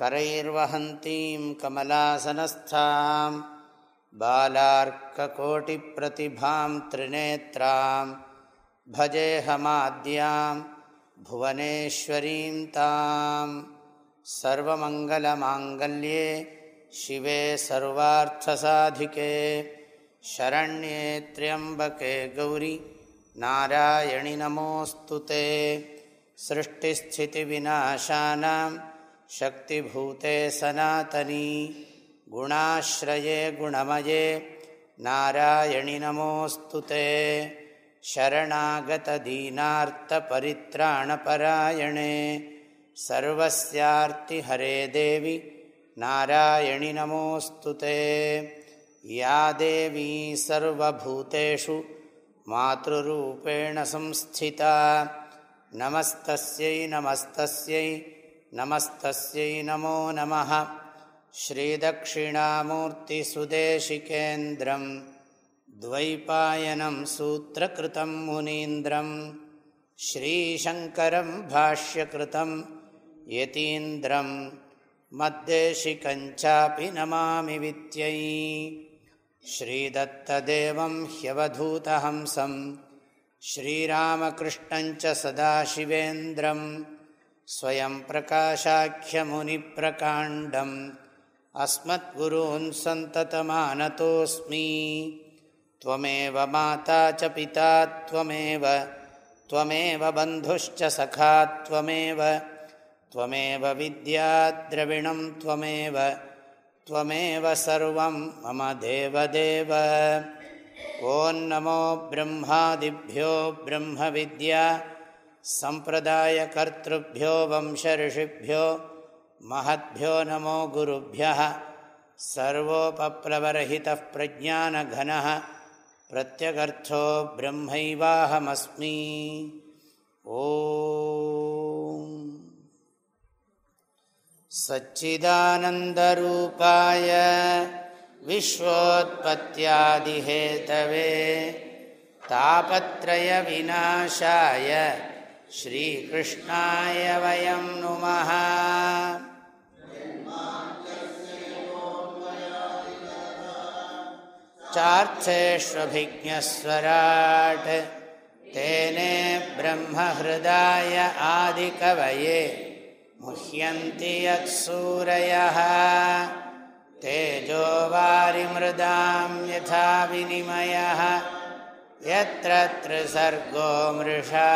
करैर्वहन्तीं कमलासनस्थां बालार्ककोटिप्रतिभां त्रिनेत्रां भजेऽहमाद्यां भुवनेश्वरीं तां सर्वमङ्गलमाङ्गल्ये शिवे सर्वार्थसाधिके शरण्ये त्र्यम्बके गौरि नारायणि नमोऽस्तु ते सृष्टिस्थितिविनाशानां शक्तिभूते सनातनी गुणाश्रये गुणमये नारायणि नमोऽस्तु ते शरणागतदीनार्तपरित्राणपरायणे सर्वस्यार्तिहरे देवि नारायणि नमोऽस्तु ते या देवी सर्वभूतेषु मातृरूपेण संस्थिता नमस्तस्यै नमस्तस्यै नमस्तस्यै नमो नमः श्रीदक्षिणामूर्तिसुदेशिकेन्द्रं द्वैपायनं सूत्रकृतं मुनीन्द्रं श्रीशङ्करं भाष्यकृतं यतीन्द्रं मद्देशिकञ्चापि नमामि वित्यै श्रीदत्तदेवं ह्यवधूतहंसं श्रीरामकृष्णञ्च सदाशिवेन्द्रं स्वयं प्रकाशाख्यमुनिप्रकाण्डम् अस्मद्गुरून् सन्ततमानतोऽस्मि त्वमेव माता च पिता त्वमेव त्वमेव बन्धुश्च सखा त्वमेव त्वमेव विद्याद्रविणं त्वमेव त्वमेव सर्वं मम देवदेव ॐ नमो ब्रह्मादिभ्यो ब्रह्मविद्या सम्प्रदायकर्तृभ्यो वंशऋषिभ्यो महद्भ्यो नमो गुरुभ्यः सर्वोपप्लवरहितः प्रज्ञानघनः प्रत्यगर्थो ब्रह्मैवाहमस्मि ॐ सच्चिदानन्दरूपाय विश्वोत्पत्त्यादिहेतवे तापत्रयविनाशाय श्रीकृष्णाय वयं नुमः चार्थेष्वभिज्ञस्वराट् तेने ब्रह्महृदाय आदिकवये मुह्यन्ति यत्सूरयः तेजो वारिमृदां यथा विनिमयः यत्र त्रिसर्गो मृषा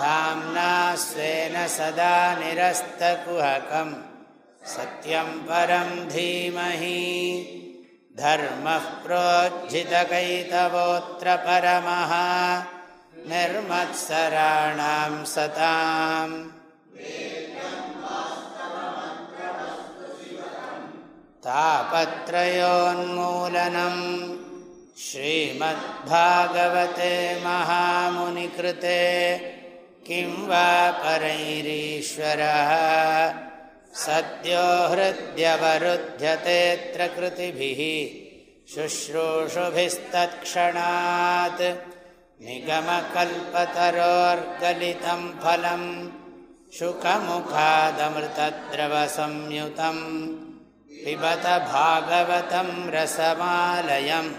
धाम्ना स्वेन सदा निरस्तकुहकं सत्यं परं धीमहि धर्मः प्रोज्झितकैतवोऽत्र परमः निर्मत्सराणां सताम् तापत्रयोन्मूलनम् श्रीमद्भागवते महामुनिकृते किं वा परैरीश्वरः सद्यो हृद्यवरुध्यतेऽत्र कृतिभिः शुश्रूषुभिस्तत्क्षणात् निगमकल्पतरोर्गलितं फलं शुकमुखादमृतद्रवसंयुतं पिबत भागवतं रसमालयम्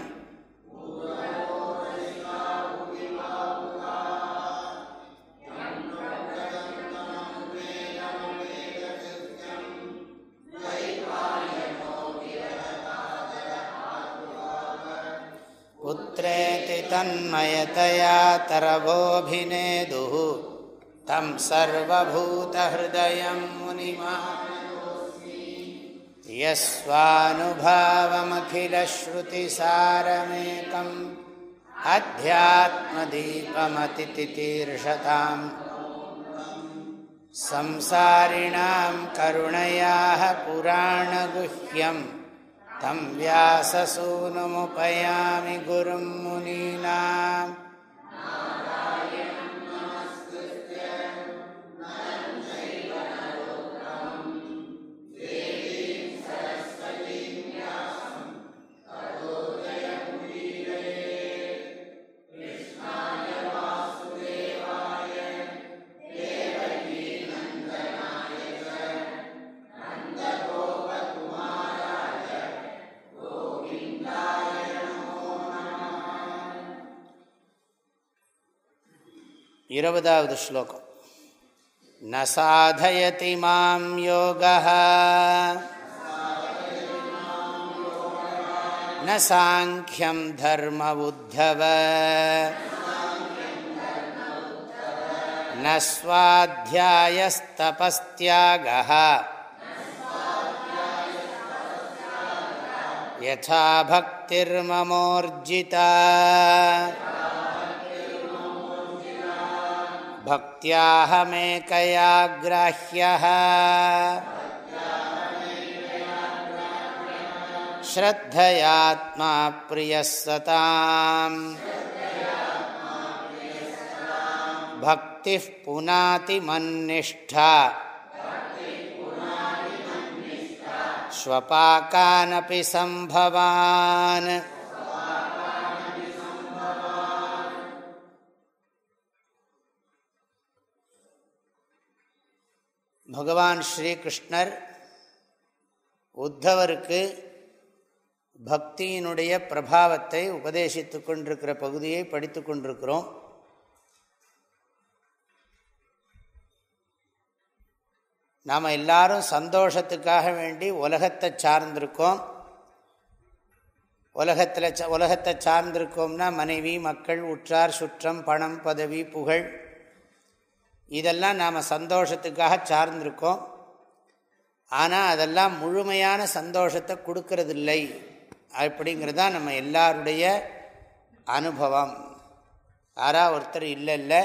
पुत्रेति तन्मयतया तरवोऽभिनेदुः तं सर्वभूतहृदयं मुनिमा यस्वानुभावमखिलश्रुतिसारमेकम् अध्यात्मदीपमतितितीर्षताम् संसारिणां करुणयाः पुराणगुह्यं तं व्याससूनुमुपयामि गुरुं मुनीनाम् இருபதாவது ஸ்லோகம் न साधयति मां योगः न साङ्ख्यं धर्म उद्धव न स्वाध्यायस्तपस्त्यागः यथा भक्तिर्ममोर्जिता भक्त्याहमेकया ग्राह्यः श्रद्धयात्मा प्रियः सताम् भक्तिः पुनातिमन्निष्ठा। श्वपाकानपि सम्भवान्। பகவான் ஸ்ரீகிருஷ்ணர் உத்தவருக்கு பக்தியினுடைய பிரபாவத்தை உபதேசித்து கொண்டிருக்கிற பகுதியை படித்து கொண்டிருக்கிறோம். நாம் எல்லாரும் சந்தோஷத்துக்காக வேண்டி உலகத்தை சார்ந்திருக்கோம். உலகத்தில் உலகத்தை சார்ந்திருக்கோம்னா மனைவி மக்கள் உற்றார் சுற்றம் பணம் பதவி புகழ் இதெல்லாம் நாம் சந்தோஷத்துக்காக சார்ந்திருக்கோம். ஆனால் அதெல்லாம் முழுமையான சந்தோஷத்தை கொடுக்கறதில்லை. அப்படிங்கிறது தான் நம்ம எல்லாருடைய அனுபவம். யாரா ஒருத்தர் இல்லை இல்லை.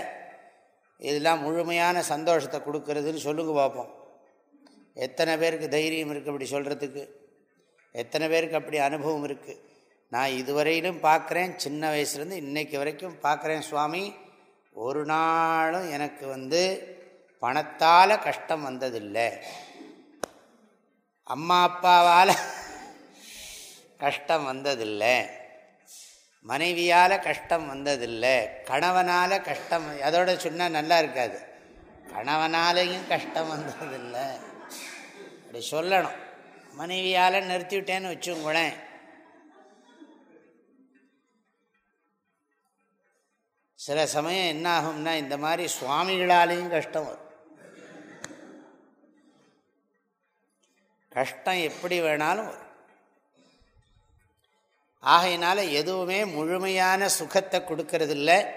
இதெல்லாம் முழுமையான சந்தோஷத்தை கொடுக்கறதுன்னு சொல்லுங்க பார்ப்போம் எத்தனை பேருக்கு தைரியம் இருக்குது அப்படி சொல்கிறதுக்கு எத்தனை பேருக்கு அப்படி அனுபவம் இருக்குது நான் இதுவரையிலும் பார்க்குறேன் சின்ன வயசுலேருந்து இன்றைக்கு வரைக்கும் பார்க்குறேன் சுவாமி. ஒரு நாளும் எனக்கு வந்து பணத்தால் கஷ்டம் வந்ததில்லை. அம்மா அப்பாவால் கஷ்டம் வந்ததில்லை. மனைவியால் கஷ்டம் வந்ததில்லை. கணவனால் கஷ்டம் அதோட சொன்னால் நல்லா இருக்காது. கணவனாலேயும் கஷ்டம் வந்ததில்லை. அப்படி சொல்லணும். மனைவியால் நிறுத்திவிட்டேன்னு வச்சுங்களேன் சில சமயம் என்ன ஆகும்னா இந்த மாதிரி சுவாமிகளாலேயும் கஷ்டம் வரும். கஷ்டம் எப்படி வேணாலும் வரும். ஆகையினால எதுவுமே முழுமையான சுகத்தை கொடுக்கறதில்ல.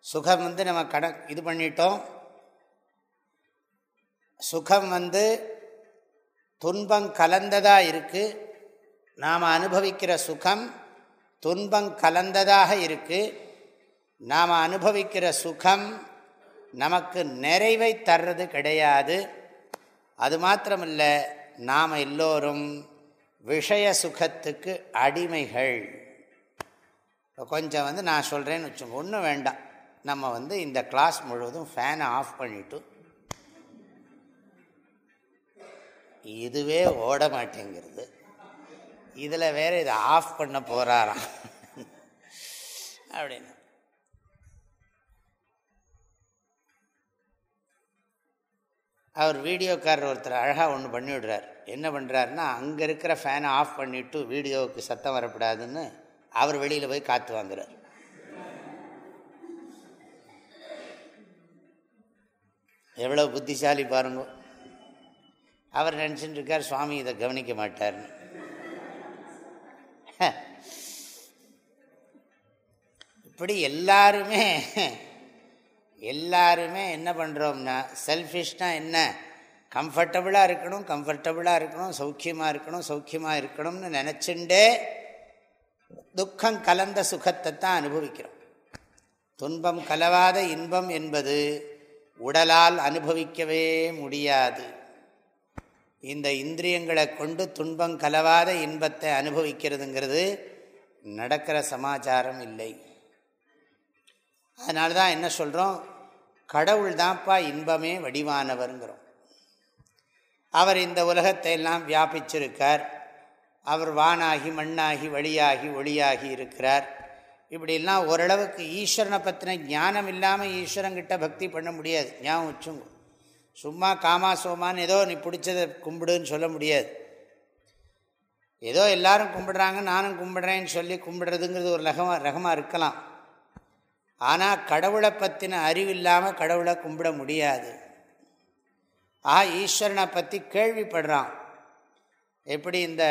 சுகம் வந்து நம்ம கட இது பண்ணிட்டோம். சுகம் வந்து துன்பம் கலந்ததாக இருக்குது நாம் அனுபவிக்கிற சுகம் துன்பம் கலந்ததாக இருக்குது நாம் அனுபவிக்கிற சுகம் நமக்கு நிறைவை தர்றது கிடையாது. அது மாத்திரமில்லை நாம் எல்லோரும் விஷய சுகத்துக்கு அடிமைகள். கொஞ்சம் வந்து நான் சொல்கிறேன்னு வச்சோம் ஒன்றும் வேண்டாம். நம்ம வந்து இந்த கிளாஸ் முழுவதும் ஃபேனை ஆஃப் பண்ணிவிட்டு இதுவே ஓட மாட்டேங்கிறது. இதில் வேறு இதை ஆஃப் பண்ண போகிறாராம் அப்படின்னு. அவர் வீடியோக்காரர் ஒருத்தர் அழகாக ஒன்று பண்ணிவிடுறார். என்ன பண்ணுறாருன்னா அங்கே இருக்கிற ஃபேனை ஆஃப் பண்ணிவிட்டு வீடியோவுக்கு சத்தம் வரக்கூடாதுன்னு அவர் வெளியில் போய் காற்று வாங்குறார். எவ்வளோ புத்திசாலி பாருங்க. அவர் நினச்சிட்டு இருக்கார் சுவாமி இதை கவனிக்க மாட்டார்னு. இப்படி எல்லாருமே எல்லாருமே என்ன பண்ணுறோம்னா செல்ஃபிஷ்னா என்ன? கம்ஃபர்டபுளாக இருக்கணும் கம்ஃபர்டபுளாக இருக்கணும் சௌக்கியமாக இருக்கணும் சௌக்கியமாக இருக்கணும்னு நினச்சிண்டே துக்கம் கலந்த சுகத்தை தான் அனுபவிக்கிறோம். துன்பம் கலவாத இன்பம் என்பது உடலால் அனுபவிக்கவே முடியாது. இந்த இந்திரியங்களை கொண்டு துன்பம் கலவாத இன்பத்தை அனுபவிக்கிறதுங்கிறது நடக்கிற சமாச்சாரம் இல்லை. அதனால தான் என்ன சொல்கிறோம் கடவுள் தான்ப்பா இன்பமே வடிவானவருங்கிறோம். அவர் இந்த உலகத்தை எல்லாம் வியாபிச்சிருக்கார். அவர் வானாகி மண்ணாகி வழியாகி ஒளியாகி இருக்கிறார். இப்படிலாம் ஓரளவுக்கு ஈஸ்வரனை பற்றின ஞானம் இல்லாமல் ஈஸ்வரங்கிட்ட பக்தி பண்ண முடியாது. ஞாபகம் வச்சுங்க. சும்மா காமா சோமான்னு ஏதோ நீ பிடிச்சதை கும்பிடுன்னு சொல்ல முடியாது. ஏதோ எல்லாரும் கும்பிடுறாங்க நானும் கும்பிடுறேன்னு சொல்லி கும்பிடுறதுங்கிறது ஒரு ரகமாக ரகமாக இருக்கலாம். ஆனால் கடவுளை பற்றின அறிவு இல்லாமல் கடவுளை கும்பிட முடியாது. ஆ ஈஸ்வரனை பற்றி கேள்விப்படுறான். எப்படி இந்த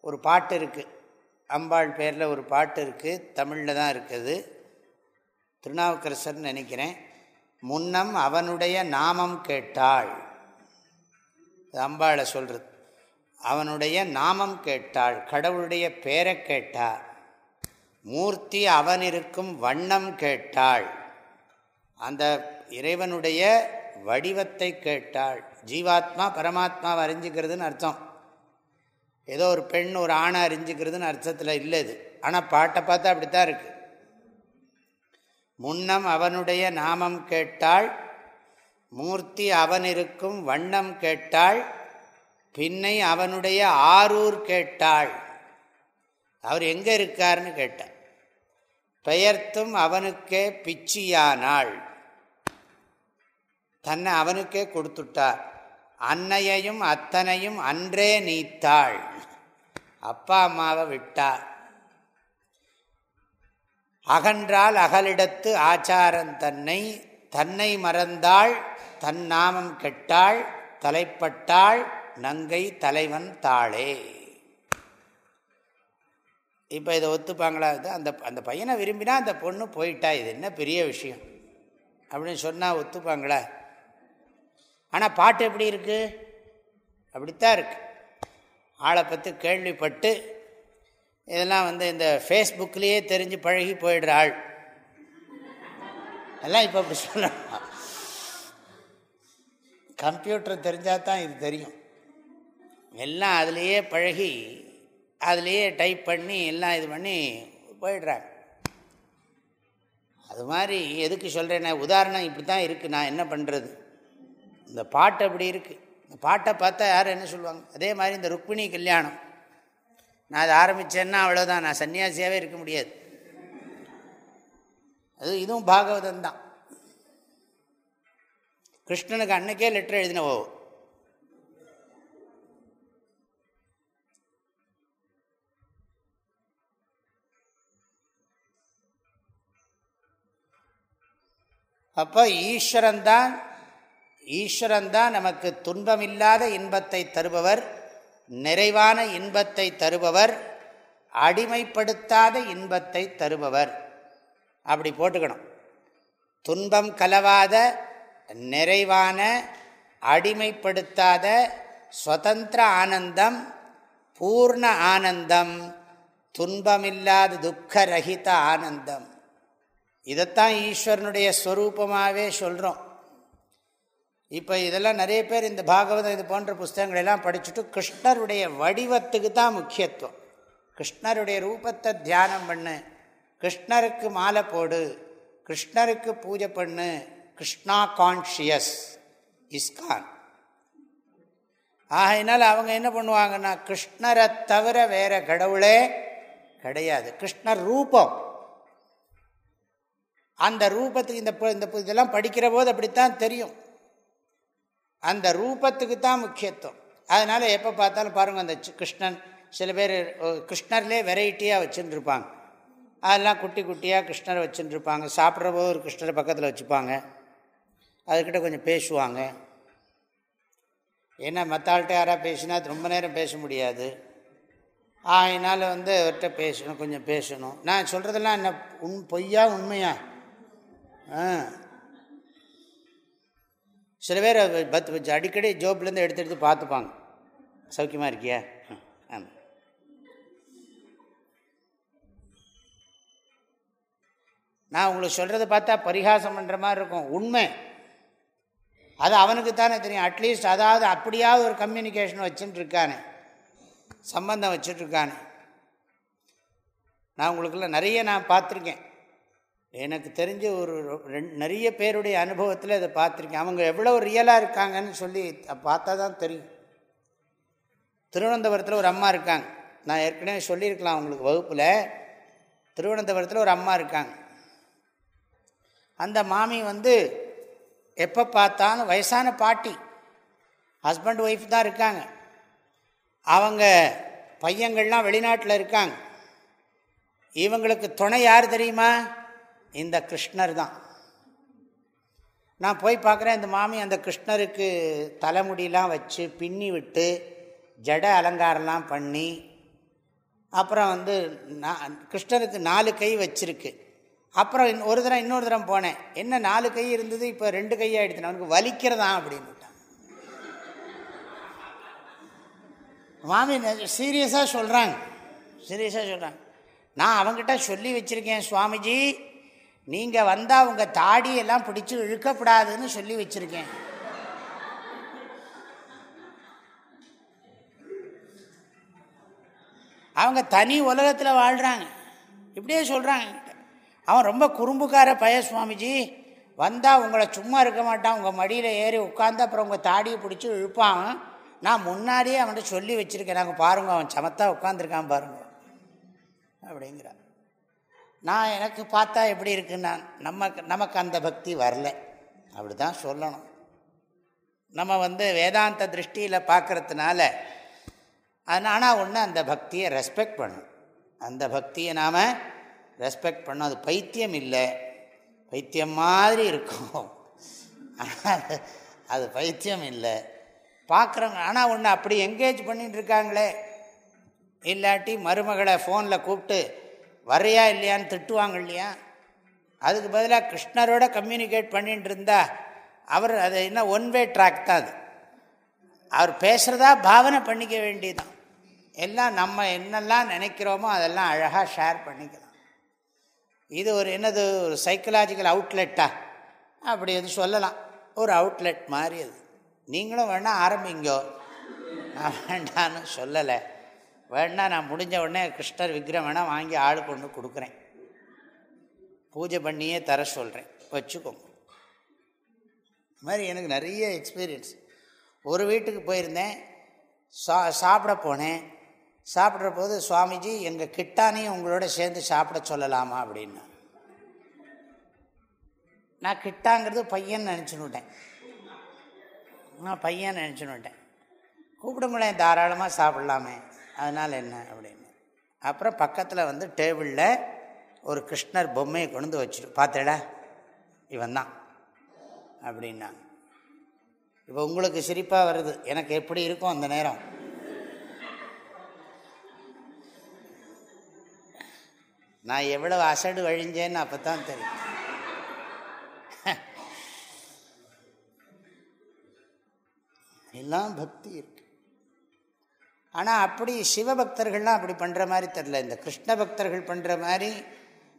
ஒரு பாட்டு இருக்குது அம்பாள் பேரில் ஒரு பாட்டு இருக்குது தமிழில் தான் இருக்குது. திருநாவுக்கரசர்னு நினைக்கிறேன். முன்னம் அவனுடைய நாமம் கேட்டாள். அம்பாளை சொல்கிறது அவனுடைய நாமம் கேட்டாள். கடவுளுடைய பேரை கேட்டாள் மூர்த்தி அவனிருக்கும் வண்ணம் கேட்டாள். அந்த இறைவனுடைய வடிவத்தை கேட்டாள். ஜீவாத்மா பரமாத்மாவை அறிஞ்சிக்கிறதுன்னு அர்த்தம். ஏதோ ஒரு பெண் ஒரு ஆணை அறிஞ்சிக்கிறதுன்னு அர்த்தத்தில் இல்லை இது ஆனால் பாட்டை பார்த்தா அப்படித்தான் இருக்குது முன்னம் அவனுடைய நாமம் கேட்டாள். மூர்த்தி அவனிருக்கும் வண்ணம் கேட்டாள். பின்னை அவனுடைய ஆரூர் கேட்டாள். அவர் எங்கே இருக்காருன்னு கேட்டார் பெயர்த்தும் அவனுக்கே பிச்சியானாள். தன்னை அவனுக்கே கொடுத்துட்டார். அன்னையையும் அத்தனையும் அன்றே நீத்தாள். அப்பா அம்மாவை விட்டார். அகன்றால் அகலிடத்து ஆச்சாரன் தன்னை தன்னை மறந்தாள் தன் நாமம் கெட்டாள் தலைப்பட்டாள் நங்கை தலைவன் தாளே. இப்போ இதை ஒத்துப்பாங்களா? அந்த அந்த பையனை விரும்பினா அந்த பொண்ணு போயிட்டா. இது என்ன பெரிய விஷயம்? அப்படின்னு சொன்னால் ஒத்துப்பாங்களா? ஆனால் பாட்டு எப்படி இருக்குது அப்படித்தான் இருக்குது ஆளை பற்றி கேள்விப்பட்டு இதெல்லாம் வந்து இந்த ஃபேஸ்புக்லேயே தெரிஞ்சு பழகி போயிடுற ஆள். எல்லாம் இப்போ அப்படி சொல்லணும் கம்ப்யூட்டர் தெரிஞ்சால் தான் இது தெரியும். எல்லாம் அதுலேயே பழகி அதுலேயே டைப் பண்ணி எல்லாம் இது பண்ணி போயிடுறாங்க. அது மாதிரி எதுக்கு சொல்கிறேன்னா உதாரணம் இப்படி தான் இருக்குது நான் என்ன பண்ணுறது இந்த பாட்டு அப்படி இருக்குது இந்த பாட்டை பார்த்தா யாரும் என்ன சொல்லுவாங்க? அதே மாதிரி இந்த ருக்மிணி கல்யாணம். நான் அதை ஆரம்பித்தேன்னா அவ்வளோதான் நான் சன்னியாசியாகவே இருக்க முடியாது. அது இதுவும் பாகவதம் தான் கிருஷ்ணனுக்கு அன்னைக்கே லெட்டர் எழுதினவோ அப்போ ஈஸ்வரன்தான் ஈஸ்வரன்தான் நமக்கு துன்பமில்லாத இன்பத்தை தருபவர் நிறைவான இன்பத்தை தருபவர் அடிமைப்படுத்தாத இன்பத்தை தருபவர். அப்படி போட்டுக்கணும். துன்பம் கலவாத நிறைவான அடிமைப்படுத்தாத சுதந்திர ஆனந்தம் பூர்ண ஆனந்தம் துன்பமில்லாத துக்கரகித ஆனந்தம். இதைத்தான் ஈஸ்வரனுடைய ஸ்வரூபமாகவே சொல்கிறோம் இப்போ இதெல்லாம் நிறைய பேர் இந்த பாகவதம் இது போன்ற புஸ்தகங்களெல்லாம் படிச்சுட்டு கிருஷ்ணருடைய வடிவத்துக்கு தான் முக்கியத்துவம். கிருஷ்ணருடைய ரூபத்தை தியானம் பண்ணு கிருஷ்ணருக்கு மாலை போடு கிருஷ்ணருக்கு பூஜை பண்ணு கிருஷ்ணா கான்ஷியஸ் இஸ்கான் ஆகையினால் அவங்க என்ன பண்ணுவாங்கன்னா கிருஷ்ணரை தவிர வேறு கடவுளே கிடையாது. கிருஷ்ணர் ரூபம். அந்த ரூபத்துக்கு இந்த இந்த இதெல்லாம் படிக்கிற போது அப்படித்தான் தெரியும். அந்த ரூபத்துக்கு தான் முக்கியத்துவம். அதனால் எப்போ பார்த்தாலும் பாருங்கள் அந்த கிருஷ்ணன் சில பேர் கிருஷ்ணர்லேயே வெரைட்டியாக வச்சுட்டுருப்பாங்க அதெல்லாம் குட்டி குட்டியாக கிருஷ்ணரை வச்சுட்டுருப்பாங்க சாப்பிட்ற போது ஒரு கிருஷ்ணரை பக்கத்தில் வச்சுப்பாங்க. அதுக்கிட்ட கொஞ்சம் பேசுவாங்க. ஏன்னா மற்ற யாராக பேசினா ரொம்ப நேரம் பேச முடியாது. அதனால் வந்து அவர்கிட்ட பேசணும் கொஞ்சம் பேசணும். நான் சொல்கிறதெல்லாம் என்ன உண் பொய்யா உண்மையாக சில பேர் பத்து அடிக்கடி ஜோப்லேருந்து எடுத்து எடுத்து பார்த்துப்பாங்க. சௌக்கியமாக இருக்கியா? ஆமாம் நான் உங்களுக்கு சொல்கிறத பார்த்தா பரிகாசம் பண்ணுற மாதிரி இருக்கும். உண்மை. அது அவனுக்கு தானே தெரியும் அட்லீஸ்ட் அதாவது அப்படியாவது ஒரு கம்யூனிகேஷன் வச்சுட்டு இருக்கானே சம்பந்தம் வச்சுட்ருக்கானே நான் உங்களுக்குள்ள நிறைய நான் பார்த்துருக்கேன். எனக்கு தெரிஞ்ச ஒரு நிறைய பேருடைய அனுபவத்தில் அதை பார்த்துருக்கேன். அவங்க எவ்வளோ ரியலாக இருக்காங்கன்னு சொல்லி பார்த்தா தான் தெரியும். திருவனந்தபுரத்தில் ஒரு அம்மா இருக்காங்க. நான் ஏற்கனவே சொல்லியிருக்கலாம் அவங்களுக்கு வகுப்பில். திருவனந்தபுரத்தில் ஒரு அம்மா இருக்காங்க. அந்த மாமி வந்து எப்போ பார்த்தாலும் வயசான பாட்டி. ஹஸ்பண்ட் ஒய்ஃப் தான் இருக்காங்க. அவங்க பையங்கள்லாம் வெளிநாட்டில் இருக்காங்க. இவங்களுக்கு துணை யார் தெரியுமா? இந்த கிருஷ்ணர் தான். நான் போய் பார்க்குறேன் இந்த மாமி அந்த கிருஷ்ணருக்கு தலைமுடியெலாம் வச்சு பின்னி விட்டு ஜட அலங்காரம்லாம் பண்ணி அப்புறம் வந்து நான் கிருஷ்ணருக்கு நாலு கை வச்சிருக்கு. அப்புறம் ஒரு தரம் இன்னொரு தரம் போனேன். என்ன நாலு கை இருந்தது இப்போ ரெண்டு கையாகிடுச்சு அவனுக்கு வலிக்கிறதா அப்படின்னு மாமி சீரியஸாக சொல்கிறாங்க சீரியஸாக சொல்கிறாங்க நான் அவங்ககிட்ட சொல்லி வச்சுருக்கேன் சுவாமிஜி. நீங்கள் வந்தால் உங்கள் தாடியெல்லாம் பிடிச்சி இழுக்கப்படாதுன்னு சொல்லி வச்சுருக்கேன். அவங்க தனி உலகத்தில் வாழ்கிறாங்க இப்படியே சொல்கிறாங்க அவன் ரொம்ப குறும்புக்கார பய சுவாமிஜி. வந்தால் உங்களை சும்மா இருக்க மாட்டான். உங்கள் மடியில் ஏறி உட்காந்து அப்புறம் உங்கள் தாடியை பிடிச்சி இழுப்பான். நான் முன்னாடியே அவன்கிட்ட சொல்லி வச்சுருக்கேன். நாங்கள் பாருங்கள் அவன் சமத்தா உட்காந்துருக்கான் பாருங்க. அப்படிங்கிறான். நான் எனக்கு பார்த்தா எப்படி இருக்குன்னா நமக்கு நமக்கு அந்த பக்தி வரல. அப்படி தான் சொல்லணும். நம்ம வந்து வேதாந்த திருஷ்டியில் பார்க்குறதுனால ஆனால் ஒன்று அந்த பக்தியை ரெஸ்பெக்ட் பண்ணும். அந்த பக்தியை நாம் ரெஸ்பெக்ட் பண்ணோம் அது பைத்தியம் இல்லை. பைத்தியம் மாதிரி இருக்கும். அது பைத்தியம் இல்லை. பார்க்குறவங்க ஆனால் ஒன்று அப்படி என்கேஜ் பண்ணிகிட்டு இருக்காங்களே. இல்லாட்டி மருமகளை ஃபோனில் கூப்பிட்டு வரையா இல்லையான்னு திட்டுவாங்க இல்லையா? அதுக்கு பதிலாக கிருஷ்ணரோட கம்யூனிகேட் பண்ணிட்டு இருந்தா அவர் அது என்ன ஒன் வே ட்ராக் தான் அது. அவர் பேசுகிறதா பாவனை பண்ணிக்க வேண்டியதான் எல்லாம் நம்ம என்னெல்லாம் நினைக்கிறோமோ அதெல்லாம் அழகாக ஷேர் பண்ணிக்கலாம். இது ஒரு என்னது ஒரு சைக்கலாஜிக்கல் அவுட்லெட்டா அப்படி எது சொல்லலாம். ஒரு அவுட்லெட் மாதிரி அது. நீங்களும் வேணால் ஆரம்பிங்கோ. நான் வேண்டான்னு சொல்லலை. வேணா நான் முடிஞ்ச உடனே கிருஷ்ணர் விக்கிரம் வேணால் வாங்கி ஆள் கொண்டு கொடுக்குறேன். பூஜை பண்ணியே தர சொல்கிறேன் வச்சுக்கோங்க. இது மாதிரி எனக்கு நிறைய எக்ஸ்பீரியன்ஸ் ஒரு வீட்டுக்கு போயிருந்தேன். சா சாப்பிட போனேன். சாப்பிட்ற போது சுவாமிஜி எங்கள் கிட்டானையும் உங்களோட சேர்ந்து சாப்பிட சொல்லலாமா அப்படின்னு. நான் கிட்டாங்கிறது பையன் நினச்சுன்னுட்டேன் நான் பையன் நினச்சுன்னுட்டேன் கூப்பிடுங்களேன் தாராளமாக சாப்பிட்லாமே. அதனால் என்ன அப்படின்னு. அப்புறம் பக்கத்தில் வந்து டேபிளில் ஒரு கிருஷ்ணர் பொம்மையை கொண்டு வச்சுட்டு பார்த்தேடா இவன் தான் அப்படின்னாங்க. இப்போ உங்களுக்கு சிரிப்பாக வருது. எனக்கு எப்படி இருக்கும் அந்த நேரம்? நான் எவ்வளவு அசடு வழிஞ்சேன்னு அப்போ தான் தெரியும். எல்லாம் பக்தி இருக்கு. ஆனால் அப்படி சிவபக்தர்கள்லாம் அப்படி பண்ணுற மாதிரி தெரில இந்த கிருஷ்ண பக்தர்கள் பண்ணுற மாதிரி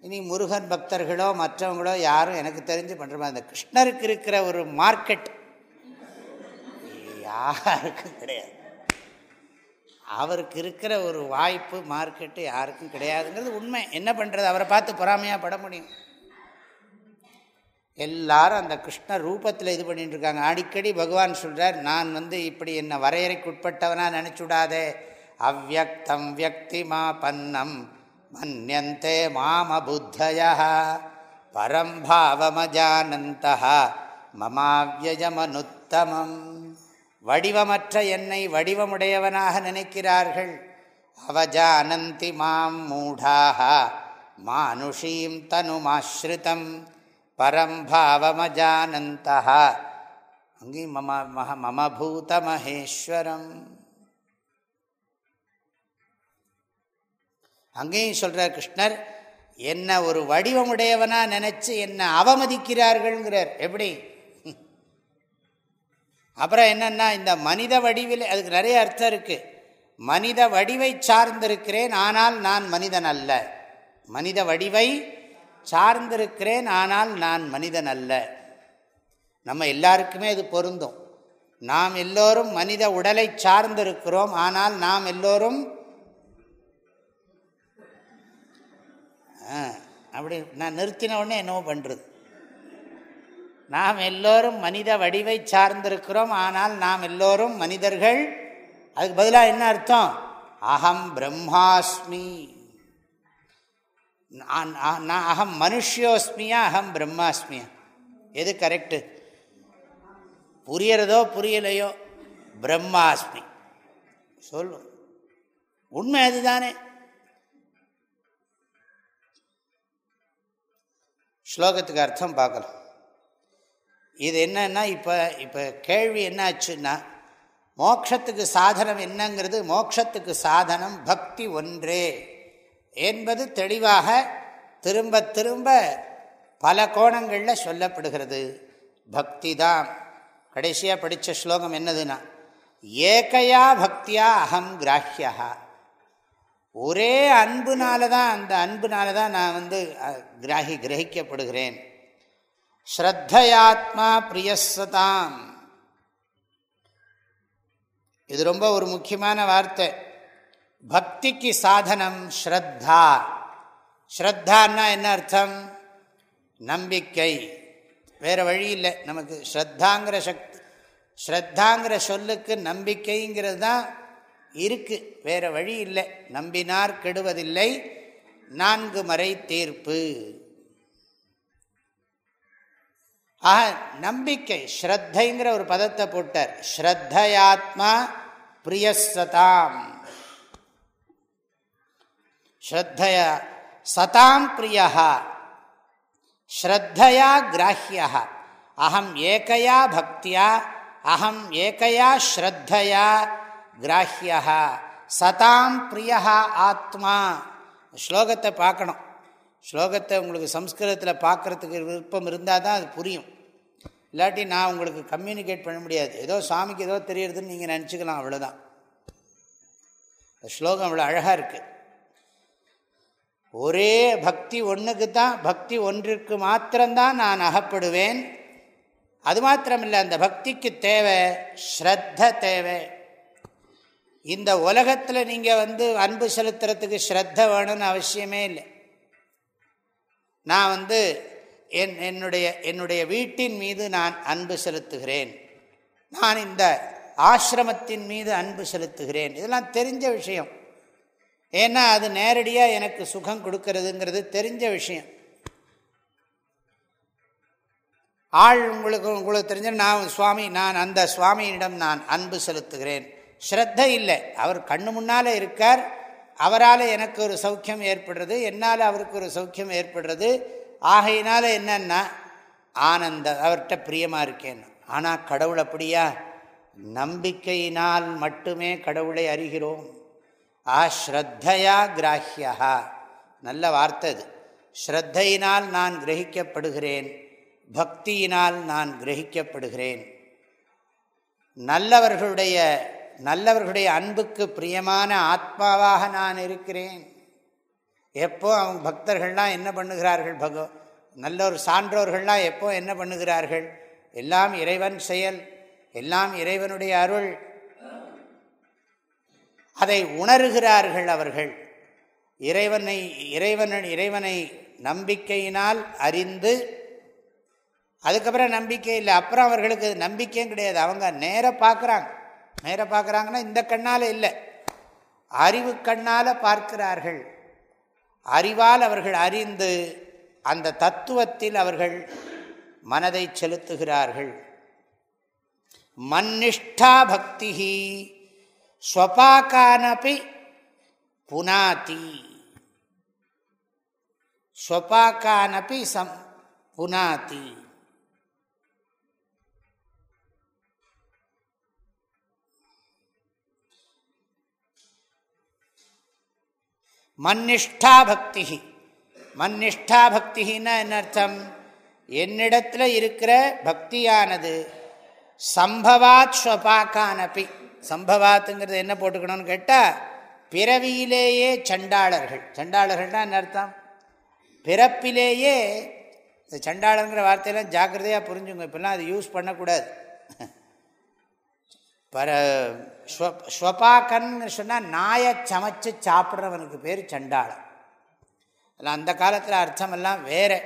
இனி முருகன் பக்தர்களோ மற்றவங்களோ யாரும் எனக்கு தெரிஞ்சு பண்ணுற மாதிரி இந்த கிருஷ்ணருக்கு இருக்கிற ஒரு மார்க்கெட் யாருக்கும் கிடையாது. அவருக்கு இருக்கிற ஒரு வாய்ப்பு மார்க்கெட்டு யாருக்கும் கிடையாதுங்கிறது உண்மை. என்ன பண்ணுறது அவரை பார்த்து பொறாமையாக பட முடியும். எல்லாரும் அந்த கிருஷ்ண ரூபத்தில் இது பண்ணிட்டுருக்காங்க. அடிக்கடி பகவான் சொல்கிறார் நான் வந்து இப்படி என்னை வரையறைக்கு உட்பட்டவனாக நினச்சுடாதே. அவ்வக்தம் வியக்தி மா பன்னம் மன்யந்தே மாம புத்தய பரம்பாவமஜானந்த மமாவியஜமனுத்தமம். வடிவமற்ற என்னை வடிவமுடையவனாக நினைக்கிறார்கள். அவஜானந்தி மாம் மூடாக மானுஷீம் தனுமாஸ்ரிதம். பரம்பாவமஜானந்த அங்கே மம மக மம பூதமஹேஸ்வரம் அங்கேயும் சொல்கிறார் கிருஷ்ணர் என்ன ஒரு வடிவமுடையவனா நினச்சி என்னை அவமதிக்கிறார்கள்ங்கிறார். எப்படி? அப்புறம் என்னென்னா இந்த மனித வடிவில் அதுக்கு நிறைய அர்த்தம் இருக்குது மனித வடிவை சார்ந்திருக்கிறேன் ஆனால் நான் மனிதன் அல்ல. மனித வடிவை சார்ந்திருக்கிறேன் ஆனால் நான் மனிதன் அல்ல நம்ம எல்லாருக்குமே இது பொருந்தும். நாம் எல்லோரும் மனித உடலை சார்ந்திருக்கிறோம் ஆனால் நாம் எல்லோரும் அப்படி நான் நிறுத்தின உடனே என்னவோ பண்ணுறது நாம் எல்லோரும் மனித வடிவை சார்ந்திருக்கிறோம் ஆனால் நாம் எல்லோரும் மனிதர்கள். அதுக்கு பதிலாக என்ன அர்த்தம்? அகம் பிரம்மாஸ்மி. நான் அகம் மனுஷியோஸ்மியா அகம் பிரம்மாஸ்மியா. எது கரெக்டு புரியறதோ புரியலையோ பிரம்மாஸ்மி. சொல்லும் உண்மை அதுதானே. ஸ்லோகத்துக்கு அர்த்தம் பார்க்கலாம். இது என்னன்னா இப்போ இப்போ கேள்வி என்னாச்சுன்னா மோக்ஷத்துக்கு சாதனம் என்னங்கிறது மோக்ஷத்துக்கு சாதனம் பக்தி ஒன்றே. என்பது தெளிவாக திரும்ப திரும்ப பல கோணங்களில் சொல்லப்படுகிறது. பக்தி தான் கடைசியாக படித்த ஸ்லோகம் என்னதுன்னா ஏகையா பக்தியா அகம் கிராஹியா ஒரே அன்புனால தான் அந்த அன்புனால தான் நான் வந்து கிராகி கிரகிக்கப்படுகிறேன். ஸ்ரத்தையாத்மா பிரியசதாம் இது ரொம்ப ஒரு முக்கியமான வார்த்தை. பக்திக்கு சாதனம் ஸ்ரத்தா. ஸ்ரத்தான்னா என்ன அர்த்தம்? நம்பிக்கை. வேறு வழி இல்லை. நமக்கு ஸ்ரத்தாங்கிற சக்தி ஸ்ரத்தாங்கிற சொல்லுக்கு நம்பிக்கைங்கிறது தான் இருக்குது வேறு வழி இல்லை. நம்பினார் கெடுவதில்லை. நான்கு மறை தீர்ப்பு. ஆக நம்பிக்கை ஸ்ரத்தைங்கிற ஒரு பதத்தை போட்டார். ஸ்ரத்தையாத்மா பிரியசதாம் ஸ்ரத்தையா சதாம் பிரியா ஸ்ரத்தையா கிராஹியா அகம் ஏகையா பக்தியா அகம் ஏகையா ஸ்ரத்தையா கிராஹியா சதாம் பிரியா ஆத்மா. ஸ்லோகத்தை பார்க்கணும். ஸ்லோகத்தை உங்களுக்கு சம்ஸ்கிருதத்தில் பார்க்குறதுக்கு விருப்பம் இருந்தால் தான் அது புரியும். இல்லாட்டி நான் உங்களுக்கு கம்யூனிகேட் பண்ண முடியாது. ஏதோ சாமிக்கு ஏதோ தெரியறதுன்னு நீங்கள் நினச்சிக்கலாம் அவ்வளோதான் ஸ்லோகம் அவ்வளோ அழகாக இருக்குது ஒரே பக்தி ஒன்றுக்கு தான் பக்தி ஒன்றிற்கு மாத்திரம்தான் நான் அகப்படுவேன். அது மாத்திரமில்லை அந்த பக்திக்கு தேவை ஸ்ரத்த தேவை. இந்த உலகத்தில் நீங்கள் வந்து அன்பு செலுத்துறதுக்கு ஸ்ரத்த வேணும்னு அவசியமே இல்லை. நான் வந்து என் என்னுடைய என்னுடைய வீட்டின் மீது நான் அன்பு செலுத்துகிறேன். நான் இந்த ஆசிரமத்தின் மீது அன்பு செலுத்துகிறேன். இதெல்லாம் தெரிஞ்ச விஷயம். ஏன்னா அது நேரடியாக எனக்கு சுகம் கொடுக்கறதுங்கிறது தெரிஞ்ச விஷயம். ஆள் உங்களுக்கு உங்களுக்கு தெரிஞ்ச நான் சுவாமி நான் அந்த சுவாமியிடம் நான் அன்பு செலுத்துகிறேன். ஸ்ரத்த இல்லை. அவர் கண்ணு முன்னால் இருக்கார். அவரால் எனக்கு ஒரு சௌக்கியம் ஏற்படுறது என்னால் அவருக்கு ஒரு சௌக்கியம் ஏற்படுறது. ஆகையினால் என்னன்னா ஆனந்த அவர்கிட்ட பிரியமாக இருக்கேன் ஆனால் கடவுள் அப்படியா? நம்பிக்கையினால் மட்டுமே கடவுளை அறிகிறோம். ஆ ஸ்ரத்தையா நல்ல வார்த்தை அது. ஸ்ரத்தையினால் நான் கிரகிக்கப்படுகிறேன் பக்தியினால் நான் கிரகிக்கப்படுகிறேன். நல்லவர்களுடைய நல்லவர்களுடைய அன்புக்கு பிரியமான ஆத்மாவாக நான் இருக்கிறேன். எப்போ அவங்க பக்தர்கள்லாம் என்ன பண்ணுகிறார்கள்? பகவ நல்ல ஒரு சான்றோர்கள்லாம் எப்போ என்ன பண்ணுகிறார்கள்? எல்லாம் இறைவன் செயல் எல்லாம் இறைவனுடைய அருள் அதை உணர்கிறார்கள் அவர்கள். இறைவனை இறைவன் இறைவனை நம்பிக்கையினால் அறிந்து அதுக்கப்புறம் நம்பிக்கை இல்லை. அப்புறம் அவர்களுக்கு நம்பிக்கையும் கிடையாது. அவங்க நேராக பார்க்குறாங்க. நேராக பார்க்குறாங்கன்னா இந்த கண்ணால் இல்லை. அறிவு கண்ணால் பார்க்கிறார்கள். அறிவால் அவர்கள் அறிந்து அந்த தத்துவத்தில் அவர்கள் மனதை செலுத்துகிறார்கள். மன்னிஷ்டா பக்தி ஸ்வபாக்கானபி புனாதி. ஸ்வபாக்கானபி சம் புனாதி. மன்னிஷ்டா பக்தி மன்னிஷ்டா பக்தின்னா என்ன அர்த்தம்? என்னிடத்தில் இருக்கிற பக்தியானது சம்பவாத் ஸ்வபாக்கானபி சம்பவாத்துங்கிறது என்ன போட்டுக்கணும்னு கேட்டால் பிறவியிலேயே சண்டாளர்கள். சண்டாளர்கள்னா என்ன அர்த்தம்? பிறப்பிலேயே இந்த சண்டாளங்கிற வார்த்தையெல்லாம் ஜாக்கிரதையாக புரிஞ்சுங்க. இப்போல்லாம் அது யூஸ் பண்ணக்கூடாது. பர ஸ்வபாக்கன்னு சொன்னால் நாயை சமைச்சு சாப்பிட்றவனுக்கு பேர் சண்டாளம். அதில் அந்த காலத்தில் அர்த்தமெல்லாம் வேறு.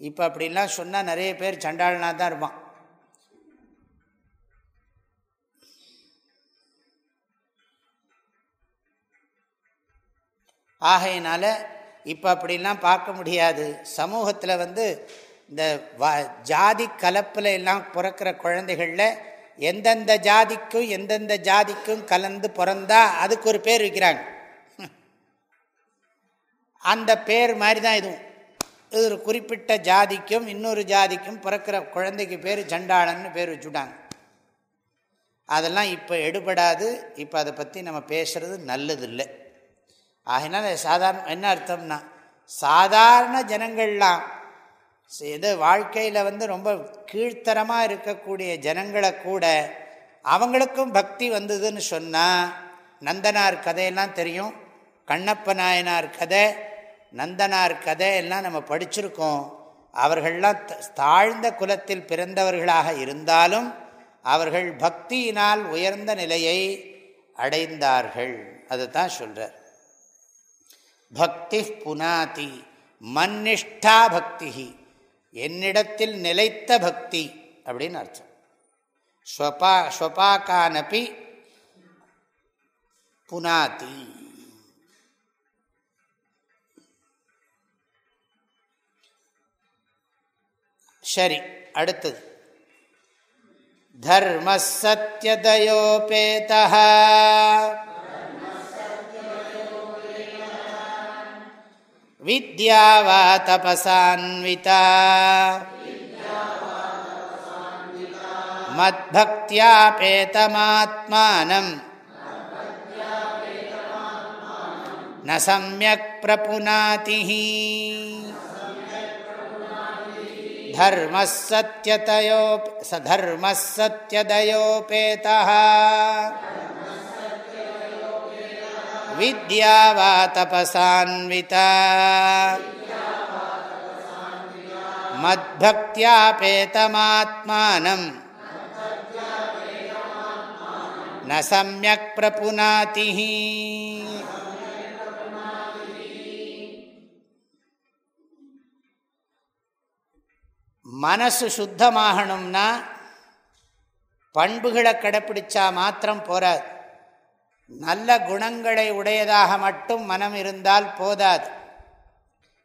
இப்போ அப்படின்லாம் சொன்னால் நிறைய பேர் சண்டாளனாக தான் இருப்பான். ஆகையினால இப்போ அப்படிலாம் பார்க்க முடியாது. சமூகத்தில் வந்து இந்த ஜாதி கலப்பில் எல்லாம் பிறக்கிற குழந்தைகளில் எந்தெந்த ஜாதிக்கும் எந்தெந்த ஜாதிக்கும் கலந்து பிறந்தா அதுக்கு ஒரு பேர் வைக்கிறாங்க. அந்த பேர் மாதிரி தான் இதுவும். இது ஒரு குறிப்பிட்ட ஜாதிக்கும் இன்னொரு ஜாதிக்கும் பிறக்கிற குழந்தைக்கு பேர் ஜண்டாளன்னு பேர் வச்சுட்டாங்க. அதெல்லாம் இப்போ எடுபடாது. இப்போ அதை பற்றி நம்ம பேசுகிறது நல்லதில்லை. ஆகினால சாதாரண என்ன அர்த்தம்னா சாதாரண ஜனங்கள்லாம் இது வாழ்க்கையில் வந்து ரொம்ப கீழ்த்தரமாக இருக்கக்கூடிய ஜனங்களை கூட அவங்களுக்கும் பக்தி வந்ததுன்னு சொன்னால் நந்தனார் கதையெல்லாம் தெரியும். கண்ணப்ப நாயனார் கதை நந்தனார் கதை எல்லாம் நம்ம படிச்சிருக்கோம். அவர்கள்லாம் தாழ்ந்த குலத்தில் பிறந்தவர்களாக இருந்தாலும் அவர்கள் பக்தியினால் உயர்ந்த நிலையை அடைந்தார்கள். அதை தான் சொல்கிறார் பக்தி புனாதி மன்னிஷ்டா பக்தி என்னிடத்தில் நிலைத்த பக்தி அப்படின்னு அர்த்தம். ஸ்வபா ஸ்வபாக்கானப்பி புனாதி. சரி அடுத்தது. தர்ம சத்தியதயோபேதா विद्या वा तपसान्विता मद्भक्त्यापेतमात्मानम् न सम्यक् प्रपुनातिः। सत्यतयो धर्मः विद्या वा तपसान्विता मद्भक्त्यापेतमात्मानम् न सम्यक् प्रपुनातिः மனசு சுத்தமாகணும்னா பண்புகளை கடைப்பிடிச்சா மாத்திரம் போராது நல்ல குணங்களை உடையதாக மட்டும் மனம் இருந்தால் போதாது.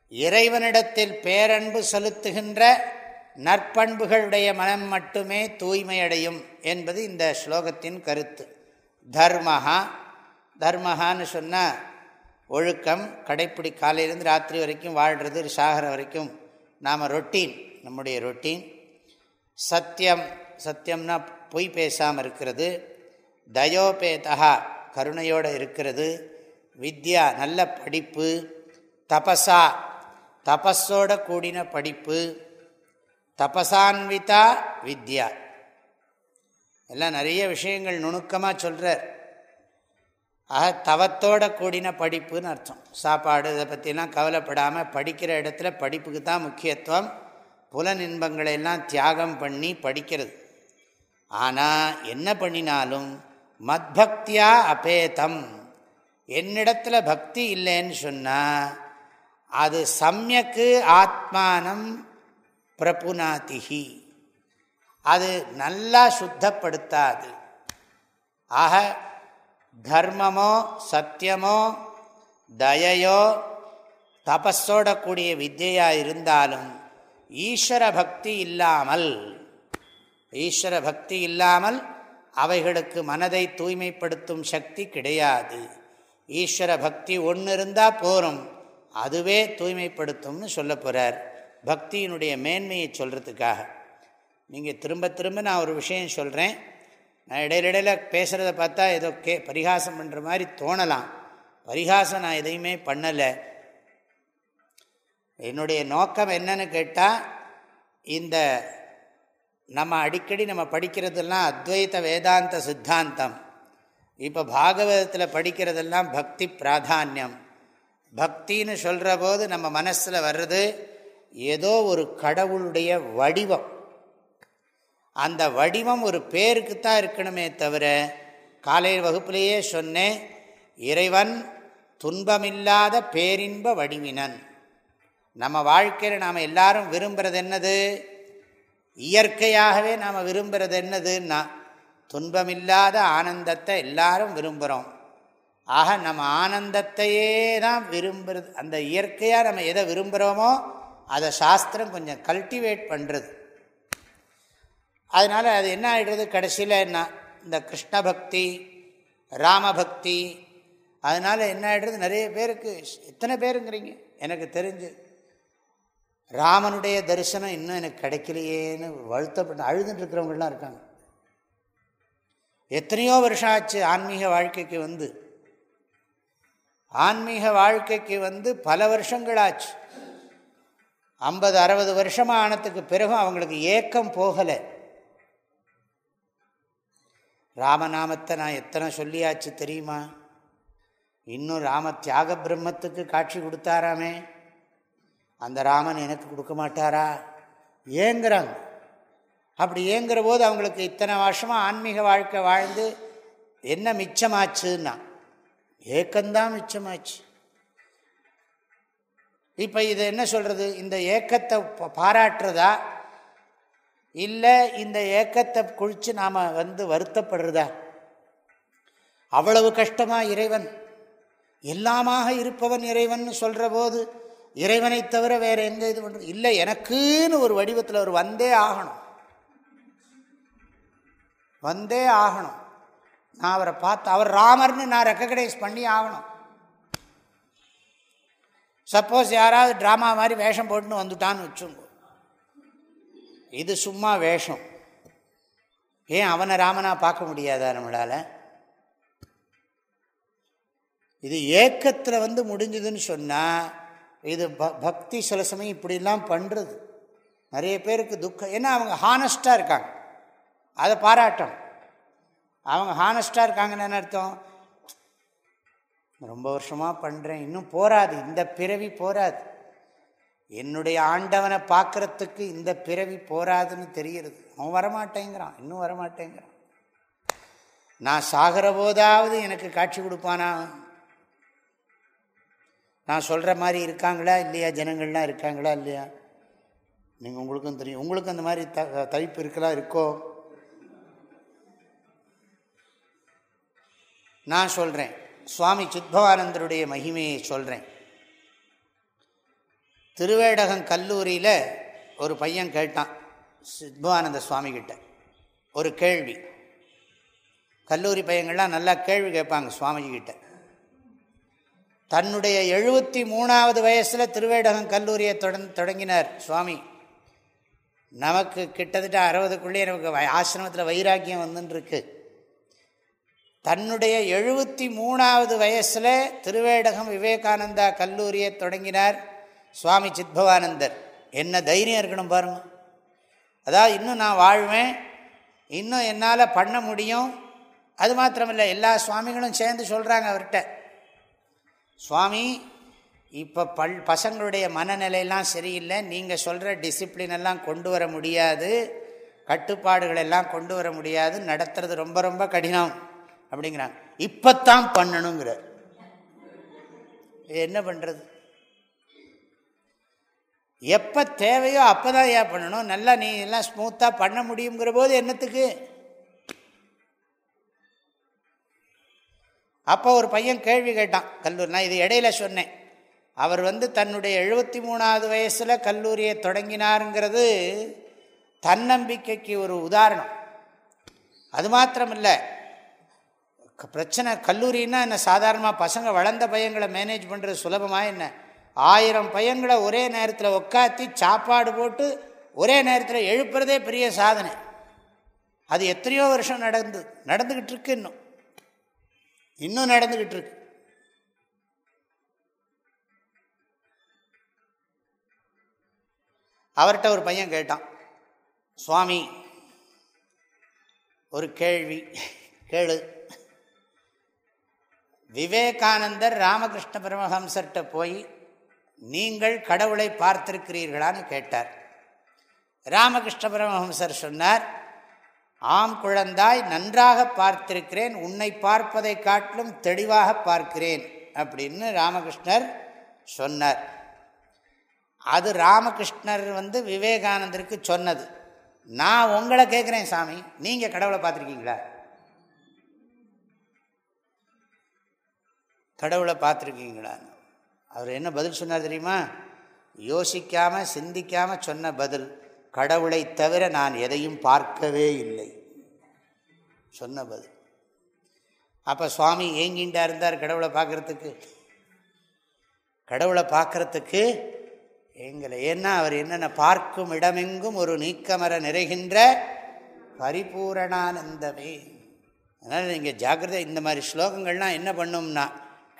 இறைவனிடத்தில் பேரன்பு செலுத்துகின்ற நற்பண்புகளுடைய மனம் மட்டுமே தூய்மையடையும் என்பது இந்த ஸ்லோகத்தின் கருத்து. தர்மஹா தர்மஹான்னு சொன்னால் ஒழுக்கம் கடைப்பிடி காலையிலேருந்து ராத்திரி வரைக்கும் வாழ்கிறது சாகர வரைக்கும் நாம் ரொட்டீன் நம்முடைய ரொட்டீன். சத்தியம் சத்தியம்னா பொய் பேசாமல் இருக்கிறது. தயோபேதா கருணையோடு இருக்கிறது. வித்யா நல்ல படிப்பு. தபசா தபஸோட கூடின படிப்பு. தபசான்விதா வித்யா. எல்லாம் நிறைய விஷயங்கள் நுணுக்கமாக சொல்கிறார் ஆக தவத்தோட கூடின படிப்புன்னு அர்த்தம். சாப்பாடு இதை பற்றிலாம் கவலைப்படாமல் படிக்கிற இடத்துல படிப்புக்கு தான் முக்கியத்துவம். புல இன்பங்களையெல்லாம் தியாகம் பண்ணி படிக்கிறது. ஆனால் என்ன பண்ணினாலும் மத்பக்தியா அபேதம். என்னிடத்தில் பக்தி இல்லைன்னு சொன்னால் அது சமயக்கு ஆத்மானம் பிரபுனாதிகி அது நல்லா சுத்தப்படுத்தாது. ஆக தர்மமோ சத்தியமோ தயையோ தபஸோட கூடிய வித்தியாக இருந்தாலும் ஈஸ்வர பக்தி இல்லாமல் ஈஸ்வர பக்தி இல்லாமல் அவைகளுக்கு மனதை தூய்மைப்படுத்தும் சக்தி கிடையாது. ஈஸ்வர பக்தி ஒன்று இருந்தால் போகும் அதுவே தூய்மைப்படுத்தும்னு சொல்ல போகிறார் பக்தியினுடைய மேன்மையை சொல்கிறதுக்காக நீங்கள் திரும்ப திரும்ப நான் ஒரு விஷயம் சொல்கிறேன் நான் இடையிலடையில் பேசுகிறத பார்த்தா ஏதோ கே பரிகாசம் பண்ணுற மாதிரி தோணலாம். பரிகாசம் நான் எதையுமே பண்ணலை. என்னுடைய நோக்கம் என்னன்னு கேட்டால் இந்த நம்ம அடிக்கடி நம்ம படிக்கிறதெல்லாம் அத்வைத வேதாந்த சித்தாந்தம். இப்போ பாகவதத்தில் படிக்கிறதெல்லாம் பக்தி பிராதானியம். பக்தின்னு சொல்கிற போது நம்ம மனசில் வர்றது ஏதோ ஒரு கடவுளுடைய வடிவம். அந்த வடிவம் ஒரு பேருக்குத்தான் இருக்கணுமே தவிர காலை வகுப்பிலேயே சொன்னேன் இறைவன் துன்பமில்லாத பேரின்ப வடிவினன். நம்ம வாழ்க்கையில் நாம் எல்லாரும் விரும்புகிறது என்னது? இயற்கையாகவே நாம் விரும்புகிறது என்னதுன்னா துன்பமில்லாத ஆனந்தத்தை எல்லாரும் விரும்புகிறோம் ஆக நம்ம ஆனந்தத்தையே தான் விரும்புறது அந்த இயற்கையாக நம்ம எதை விரும்புகிறோமோ அதை சாஸ்திரம் கொஞ்சம் கல்டிவேட் பண்ணுறது அதனால் அது என்ன ஆகிடுறது கடைசியில் என்ன? இந்த கிருஷ்ண பக்தி ராமபக்தி அதனால் என்ன ஆகிடுறது நிறைய பேருக்கு எத்தனை பேருங்கிறீங்க? எனக்கு தெரிஞ்சு ராமனுடைய தரிசனம் இன்னும் எனக்கு கிடைக்கலையேன்னு வருத்தப்பட்டு அழுதுட்டு இருக்கிறவங்களாம் இருக்காங்க. எத்தனையோ வருஷம் ஆச்சு ஆன்மீக வாழ்க்கைக்கு வந்து. ஆன்மீக வாழ்க்கைக்கு வந்து பல வருஷங்கள் ஆச்சு. ஐம்பது அறுபது வருஷமாக ஆனதுக்கு பிறகும் அவங்களுக்கு ஏக்கம் போகலை. ராமநாமத்தை நான் எத்தனை சொல்லியாச்சு தெரியுமா? இன்னும் ராம தியாக பிரம்மத்துக்கு காட்சி கொடுத்தாராமே. அந்த ராமன் எனக்கு கொடுக்க மாட்டாரா? ஏங்குறாங்க. அப்படி ஏங்குற போது அவங்களுக்கு இத்தனை வருஷமாக ஆன்மீக வாழ்க்கை வாழ்ந்து என்ன மிச்சமாச்சுன்னா ஏக்கம்தான் மிச்சமாச்சு. இப்போ இது என்ன சொல்கிறது இந்த ஏக்கத்தை பாராட்டுறதா? இல்லை இந்த ஏக்கத்தை குளித்து நாம் வந்து வருத்தப்படுறதா? அவ்வளவு கஷ்டமாக இறைவன் எல்லாமாக இருப்பவன் இறைவன் சொல்கிற போது இறைவனை தவிர வேறு எங்கே இது பண்ணுறது இல்லை எனக்குன்னு ஒரு வடிவத்தில் அவர் வந்தே ஆகணும். வந்தே ஆகணும். நான் அவரை பார்த்து அவர் ராமர்னு நான் ரெக்கக்னைஸ் பண்ணி ஆகணும். சப்போஸ் யாராவது ட்ராமா மாதிரி வேஷம் போட்டுன்னு வந்துட்டான்னு வச்சுங்க. இது சும்மா வேஷம். ஏன் அவனை ராமனாக பார்க்க முடியாதா நம்மளால்? இது ஏக்கத்தில் வந்து முடிஞ்சதுன்னு சொன்னால் இது ப பக்தி சில சமயம் இப்படிலாம் பண்ணுறது நிறைய பேருக்கு துக்கம். ஏன்னா அவங்க ஹானஸ்டாக இருக்காங்க. அதை பாராட்டம் அவங்க ஹானஸ்டாக இருக்காங்கன்னு என்ன அர்த்தம்? ரொம்ப வருஷமாக பண்ணுறேன் இன்னும் போராது இந்த பிறவி போராது என்னுடைய ஆண்டவனை பார்க்குறதுக்கு இந்த பிறவி போராதுன்னு தெரிகிறது அவன் வரமாட்டேங்கிறான். இன்னும் வரமாட்டேங்கிறான். நான் சாகிற போதாவது எனக்கு காட்சி கொடுப்பானா? நான் சொல்கிற மாதிரி இருக்காங்களா இல்லையா? ஜனங்கள்லாம் இருக்காங்களா இல்லையா? நீங்கள் உங்களுக்கும் தெரியும். உங்களுக்கும் அந்த மாதிரி த தவிப்பு இருக்கலாம் இருக்கோ? நான் சொல்கிறேன் சுவாமி சித்பவானந்தருடைய மகிமையை சொல்கிறேன் திருவேடகம் கல்லூரியில் ஒரு பையன் கேட்டான் சித்பவானந்த சுவாமிகிட்ட. ஒரு கேள்வி. கல்லூரி பையங்கள்லாம் நல்லா கேள்வி கேட்பாங்க சுவாமிஜிக்கிட்ட தன்னுடைய எழுபத்தி மூணாவது வயசில் திருவேடகம் கல்லூரியை தொடங்கினார் சுவாமி. நமக்கு கிட்டத்தட்ட அறுபதுக்குள்ளேயே நமக்கு ஆசிரமத்தில் வைராக்கியம் வந்துருக்கு தன்னுடைய எழுபத்தி மூணாவது வயசில் திருவேடகம் விவேகானந்தா கல்லூரியை தொடங்கினார் சுவாமி சித்பவானந்தர். என்ன தைரியம் இருக்கணும் பாருங்கள் அதாவது இன்னும் நான் வாழ்வேன் இன்னும் என்னால் பண்ண முடியும். அது மாத்திரமில்லை எல்லா சுவாமிகளும் சேர்ந்து சொல்கிறாங்க அவர்கிட்ட. சுவாமி இப்போ பல் பசங்களுடைய மனநிலையெல்லாம் சரியில்லை. நீங்கள் சொல்கிற டிசிப்ளின் எல்லாம் கொண்டு வர முடியாது. கட்டுப்பாடுகள் எல்லாம் கொண்டு வர முடியாது. நடத்துறது ரொம்ப ரொம்ப கடினம் அப்படிங்கிறாங்க. இப்போத்தான் பண்ணணுங்கிற என்ன பண்ணுறது எப்போ தேவையோ அப்போ தான் ஏன் பண்ணணும். நல்லா நீ எல்லாம் ஸ்மூத்தாக பண்ண முடியுங்கிற போது என்னத்துக்கு? அப்போ ஒரு பையன் கேள்வி கேட்டான் கல்லூரி நான் இது இடையில சொன்னேன். அவர் வந்து தன்னுடைய எழுபத்தி மூணாவது வயசில் கல்லூரியை தொடங்கினாருங்கிறது தன்னம்பிக்கைக்கு ஒரு உதாரணம். அது மாத்திரமில்லை பிரச்சனை கல்லூரின்னா என்ன? சாதாரணமாக பசங்க வளர்ந்த பையங்களை மேனேஜ் பண்ணுறது சுலபமாக என்ன? ஆயிரம் பையங்களை ஒரே நேரத்தில் உட்காத்தி சாப்பாடு போட்டு ஒரே நேரத்தில் எழுப்புறதே பெரிய சாதனை. அது எத்தனையோ வருஷம் நடந்து நடந்துக்கிட்டு இருக்கு இன்னும். இன்னும் நடந்துக்கிட்டு இருக்கு. அவர்கிட்ட ஒரு பையன் கேட்டான் சுவாமி ஒரு கேள்வி கேளு. விவேகானந்தர் ராமகிருஷ்ண பரமஹம்சர்கிட்ட போய் நீங்கள் கடவுளை பார்த்திருக்கிறீர்களான்னு கேட்டார். ராமகிருஷ்ண பரமஹம்சர் சொன்னார் ஆம் குழந்தாய் நன்றாக பார்த்திருக்கிறேன் உன்னை பார்ப்பதை காட்டிலும் தெளிவாக பார்க்கிறேன் அப்படின்னு ராமகிருஷ்ணர் சொன்னார். அது ராமகிருஷ்ணர் வந்து விவேகானந்தருக்கு சொன்னது. நான் உங்களை கேட்குறேன் சாமி நீங்கள் கடவுளை பார்த்துருக்கீங்களா? கடவுளை பார்த்துருக்கீங்களா அவர் என்ன பதில் சொன்னார் தெரியுமா? யோசிக்காமல் சிந்திக்காமல் சொன்ன பதில். கடவுளை தவிர நான் எதையும் பார்க்கவே இல்லை. சொன்ன பதில். அப்போ சுவாமி ஏங்கிண்டா இருந்தார் கடவுளை பார்க்குறதுக்கு? கடவுளை பார்க்குறதுக்கு எங்களை ஏன்னா அவர் என்னென்ன பார்க்கும் இடமெங்கும் ஒரு நீக்கமர நிறைகின்ற பரிபூரணானந்தமே. அதனால் நீங்கள் ஜாக்கிரதை இந்த மாதிரி ஸ்லோகங்கள்லாம் என்ன பண்ணும்னா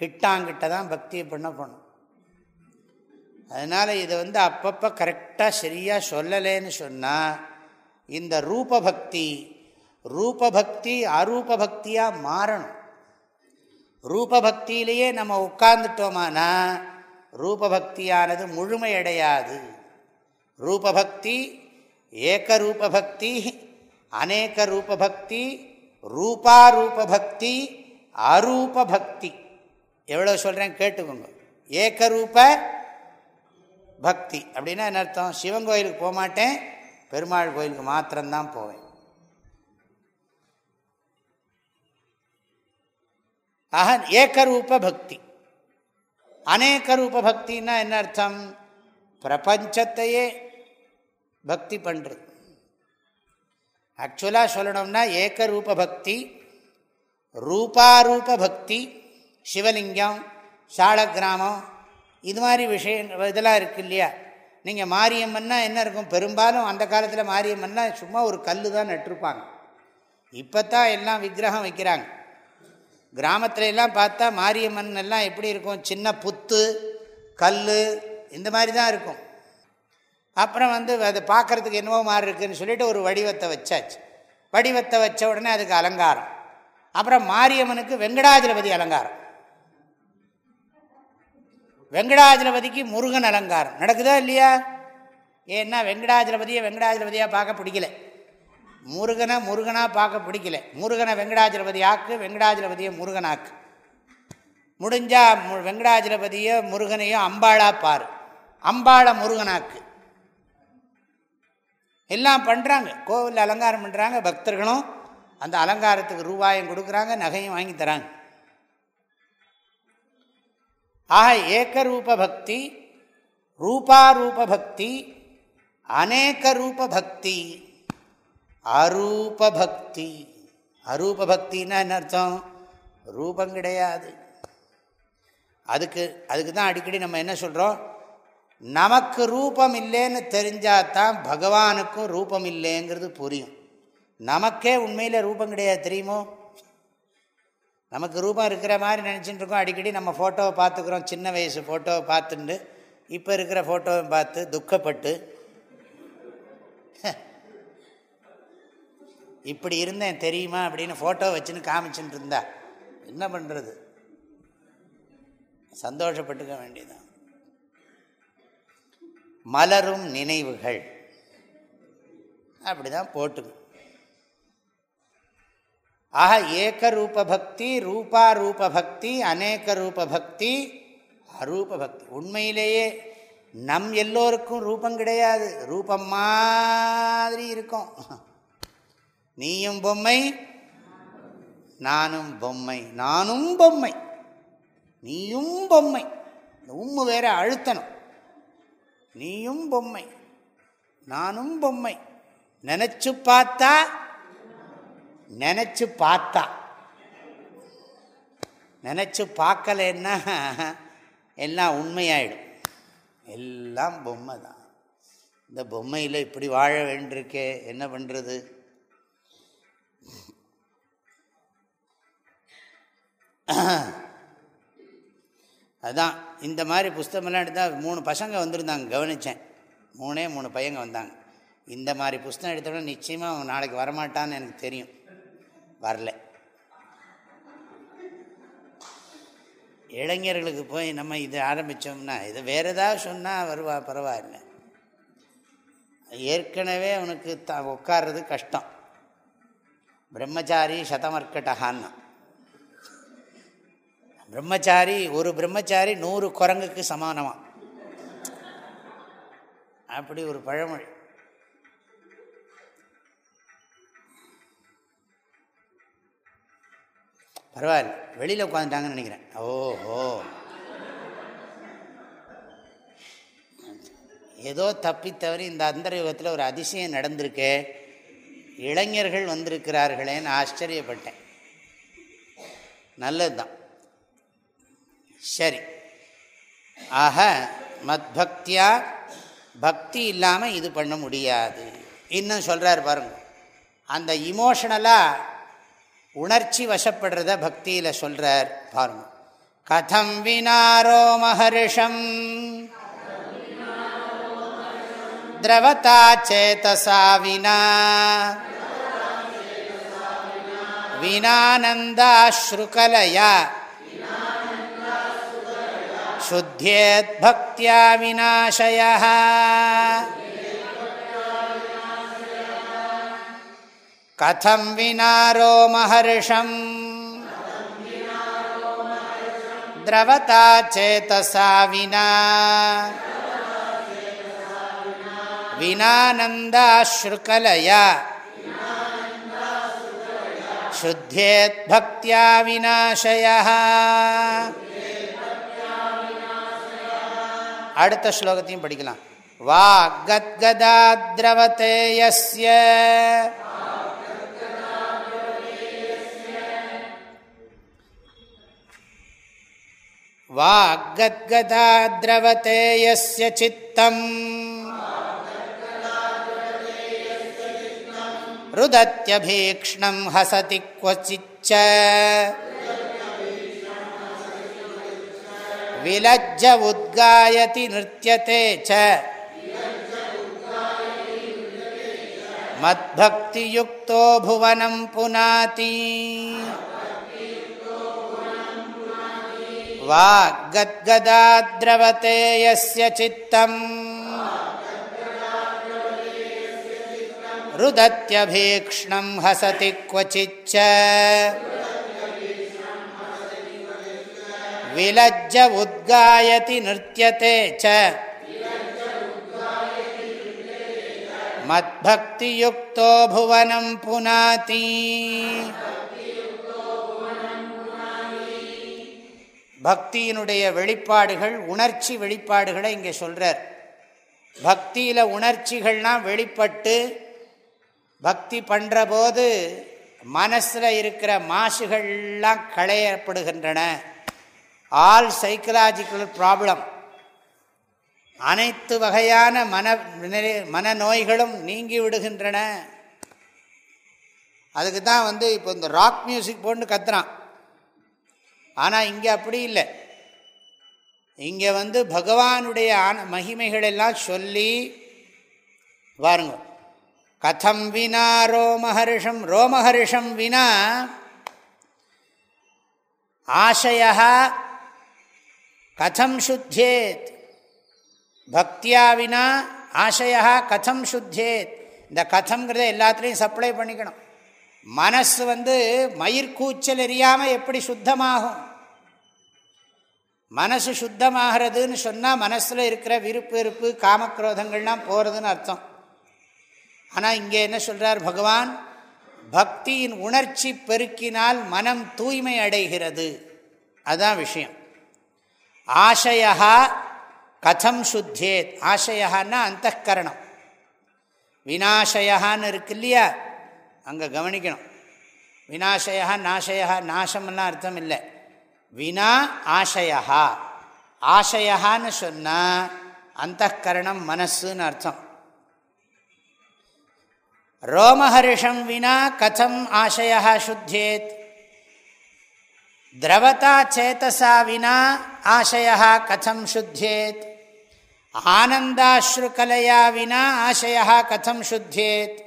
கிட்டாங்கிட்ட தான் பக்தியை பண்ண பண்ணும். அதனால் இதை வந்து அப்பப்போ கரெக்டாக சரியாக சொல்லலேன்னு சொன்னால் இந்த ரூபபக்தி ரூபபக்தி அரூபபக்தியாக மாறணும். ரூபபக்தியிலேயே நம்ம உட்கார்ந்துட்டோமானா ரூபபக்தியானது முழுமையடையாது. ரூபபக்தி ஏகரூபபக்தி அநேக ரூபபக்தி ரூபாரூபபக்தி அரூபபக்தி. எவ்வளோ சொல்கிறேன் கேட்டுக்கோங்க. ஏகரூப பக்தி. அப்படின்னா என்ன அர்த்தம்? சிவன் கோயிலுக்கு போக மாட்டேன் பெருமாள் கோயிலுக்கு மாத்திரம்தான் போவேன். ஆக ஏக்கரூப பக்தி. அநேகரூப பக்தின்னா என்ன அர்த்தம்? பிரபஞ்சத்தையே பக்தி பண்ணுறது ஆக்சுவலாக சொல்லணும்னா ஏக்கரூப பக்தி ரூபாரூப பக்தி சிவலிங்கம் சாலக்கிராமம் இது மாதிரி விஷயம் இதெல்லாம் இருக்குது இல்லையா? நீங்கள் மாரியம்மன்னா என்ன இருக்கும்? பெரும்பாலும் அந்த காலத்தில் மாரியம்மன்னா சும்மா ஒரு கல் தான் நட்டிருப்பாங்க. இப்போ தான் எல்லாம் விக்கிரகம் வைக்கிறாங்க. கிராமத்துல எல்லாம் பார்த்தா மாரியம்மன் எல்லாம் எப்படி இருக்கும்? சின்ன புத்து கல் இந்த மாதிரி தான் இருக்கும். அப்புறம் வந்து அதை பார்க்குறதுக்கு என்னவோ மாதிரி இருக்குதுன்னு சொல்லிட்டு ஒரு வடிவத்தை வச்சாச்சு. வடிவத்தை வச்ச உடனே அதுக்கு அலங்காரம். அப்புறம் மாரியம்மனுக்கு வெங்கடாஜலபதி அலங்காரம். வெங்கடாஜலபதிக்கு முருகன் அலங்காரம். நடக்குதா இல்லையா? ஏன்னா வெங்கடாஜலபதியை வெங்கடாஜலபதியாக பார்க்க பிடிக்கல. முருகனை முருகனாக பார்க்க பிடிக்கல. முருகனை வெங்கடாஜலபதி ஆக்கு வெங்கடாஜலபதியை முருகனாக்கு முடிஞ்சால் மு வெங்கடாஜலபதியை முருகனையும் அம்பாளாக பார். அம்பாளை முருகனாக்கு எல்லாம் பண்ணுறாங்க கோவிலில் அலங்காரம் பண்ணுறாங்க பக்தர்களும் அந்த அலங்காரத்துக்கு ரூபாயம் கொடுக்குறாங்க நகையும் வாங்கி தராங்க. ஆக ஏக்கரூப பக்தி ரூபாரூப பக்தி அநேக ரூப பக்தி அரூப பக்தி அரூப பக்தின்னா என்ன அர்த்தம்? ரூபம் கிடையாது. அதுக்கு அதுக்கு தான் அடிக்கடி நம்ம என்ன சொல்கிறோம் நமக்கு ரூபம் இல்லைன்னு தெரிஞ்சாதான் பகவானுக்கும் ரூபம் இல்லைங்கிறது புரியும். நமக்கே உண்மையில் ரூபம் கிடையாது தெரியுமோ? நமக்கு ரூபம் இருக்கிற மாதிரி நினச்சிட்டு இருக்கோம். அடிக்கடி நம்ம ஃபோட்டோவை பார்த்துக்குறோம். சின்ன வயசு ஃபோட்டோவை பார்த்துட்டு இப்போ இருக்கிற ஃபோட்டோவை பார்த்து துக்கப்பட்டு. இப்படி இருந்தேன் தெரியுமா அப்படின்னு ஃபோட்டோ வச்சுன்னு காமிச்சுட்டு இருந்தா. என்ன பண்ணுறது சந்தோஷப்பட்டுக்க வேண்டியதான் மலரும் நினைவுகள். அப்படிதான் போட்டுக்கும். ஆக ஏக ரூப பக்தி ரூபா ரூப பக்தி அநேக ரூப பக்தி அரூப பக்தி உண்மையிலேயே நம் எல்லோருக்கும் ரூபம் கிடையாது. ரூபம் மாதிரி இருக்கும். நீயும் பொம்மை நானும் பொம்மை. நானும் பொம்மை. நீயும் பொம்மை. உம்மு வேற அழுத்தணும். நீயும் பொம்மை நானும் பொம்மை. நினச்சி பார்த்தா நினச்சி பார்த்தா. நினச்சி பார்க்கலன்னா எல்லாம் உண்மையாயிடும். எல்லாம் பொம்மை தான். இந்த பொம்மையில் இப்படி வாழ வேண்டியிருக்கே என்ன பண்ணுறது அதுதான் இந்த மாதிரி புஸ்தகமெல்லாம் எடுத்தால் மூணு பசங்க வந்திருந்தாங்க கவனித்தேன் மூணே மூணு பையங்க வந்தாங்க. இந்த மாதிரி புஸ்தகம் எடுத்தோடனே நிச்சயமாக அவன் நாளைக்கு வரமாட்டான்னு எனக்கு தெரியும். வரல. இளைஞர்களுக்கு போய் நம்ம இது ஆரம்பித்தோம்னா இது வேறு ஏதாவது சொன்னால் வருவா பரவாயில்ல ஏற்கனவே அவனுக்கு த உட்கார்றது கஷ்டம். பிரம்மச்சாரி சதமர்க்கட்டகான்னா பிரம்மச்சாரி ஒரு பிரம்மச்சாரி நூறு குரங்குக்கு சமானமாக அப்படி ஒரு பழமொழி. பரவாயில்ல. வெளியில் உட்காந்துட்டாங்கன்னு நினைக்கிறேன். ஓஹோ. ஏதோ தப்பி தவறி இந்த அந்தரயுகத்தில் ஒரு அதிசயம் நடந்திருக்கு. இளைஞர்கள் வந்திருக்கிறார்களேன்னு ஆச்சரியப்பட்டேன். நல்லது தான் சரி. ஆக மத்பக்தியா பக்தி இல்லாமல் இது பண்ண முடியாது. இன்னும் சொல்கிறார் பாருங்க. அந்த இமோஷனலாக உணர்ச்சி வசப்படுறத பக்தியில் சொல்கிறார் பாருங்க கதம் வினாரோ மகர்ஷம் திரவதா சேதசா வினா வினானந்தாஸ்ருகலயா शुद्धेद्भक्त्या विनाशयः कथं विनारो महर्षम् द्रवता चेतसा विना विनानन्दाश्रुकलया शुद्धेद्भक्त्या विनाशयः அடுத்த ஸ்லோகத்தையும் படிக்கலாம் वाग्गद्गदा द्रवते यस्य चित्तम् रुदत्यभीक्ष्णं हसति क्वचिच्च विलज्ज उद्गायति नृत्यते च मद्भक्तियुक्तो भुवनं पुनाति वाग्गद्गदाद्रवते यस्य चित्तम्। रुदत्यभीक्ष्णं हसति क्वचिच्च। विलज्ज उद्गायति नृत्यते च। मद्भक्तियुक्तो भुवनं पुनाति। பக்தியினுடைய வெளிப்பாடுகள் உணர்ச்சி வெளிப்பாடுகளை இங்கே சொல்கிறார் பக்தியில் உணர்ச்சிகள்லாம் வெளிப்பட்டு பக்தி பண்ணுற போது மனசில் இருக்கிற மாசுகள்லாம் களையப்படுகின்றன. ஆல் சைக்கலாஜிக்கல் ப்ராப்ளம் அனைத்து வகையான மன மனநோய்களும் நீங்கி விடுகின்றன. அதுக்கு தான் வந்து இப்போ இந்த ராக் மியூசிக் போன்னு கத்துறான். ஆனால் இங்கே அப்படி இல்லை. இங்கே வந்து பகவானுடைய ஆன மகிமைகள் எல்லாம் சொல்லி பாருங்க. கதம் வினா ரோமஹர்ஷம் ரோமஹர்ஷம் வினா ஆசையா கதம் சுத்தேத். பக்தியா வினா ஆசையா கதம் சுத்தேத். இந்த கதம்ங்கிறத எல்லாத்துலேயும் சப்ளை பண்ணிக்கணும். மனசு வந்து மயிர்கூச்சல் எரியாமல் எப்படி சுத்தமாகும்? மனசு சுத்தமாகிறதுன்னு சொன்னால் மனசில் இருக்கிற விருப்பு இருப்பு காமக்ரோதங்கள்லாம் போகிறதுன்னு அர்த்தம். ஆனால் இங்கே என்ன சொல்கிறார் பகவான்? பக்தியின் உணர்ச்சி பெருக்கினால் மனம் தூய்மை அடைகிறது. அதுதான் விஷயம். ஆசையா கதம் சுத்தேத். ஆசையான்னா அந்த கரணம் வினாசயான்னு இருக்கு இல்லையா? அங்கே கவனிக்கணும். வினாசயா நாசயா நாசம்லாம் அர்த்தம் இல்லை வினா ஆசயா. ஆசையான்னு சொன்னால் அந்த கரணம் மனசுன்னு அர்த்தம். ரோமஹர்ஷம் வினா கதம் ஆசையா சுத்தியேத். திரவதா சேத்தசா வினா ஆசையா கதம் சுத்தியேத். ஆனந்தாஸ்ருகலையா வினா ஆசையா கதம் சுத்தியேத்.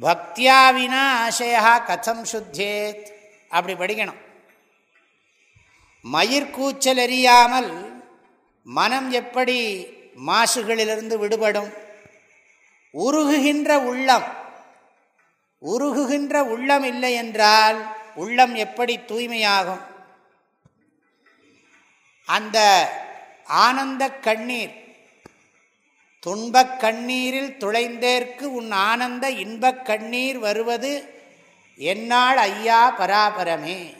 பக்தியா வினா ஆசையா கதம் சுத்தேத். அப்படி படிக்கணும். மயிர்கூச்சல் எறியாமல் மனம் எப்படி மாசுகளிலிருந்து விடுபடும்? உருகுகின்ற உள்ளம் உருகுகின்ற உள்ளம் இல்லை என்றால் உள்ளம் எப்படி தூய்மையாகும்? அந்த ஆனந்த கண்ணீர் துன்பக் கண்ணீரில் துளைந்தேற்கு உன் ஆனந்த இன்பக் கண்ணீர் வருவது என்னால் ஐயா பராபரமே.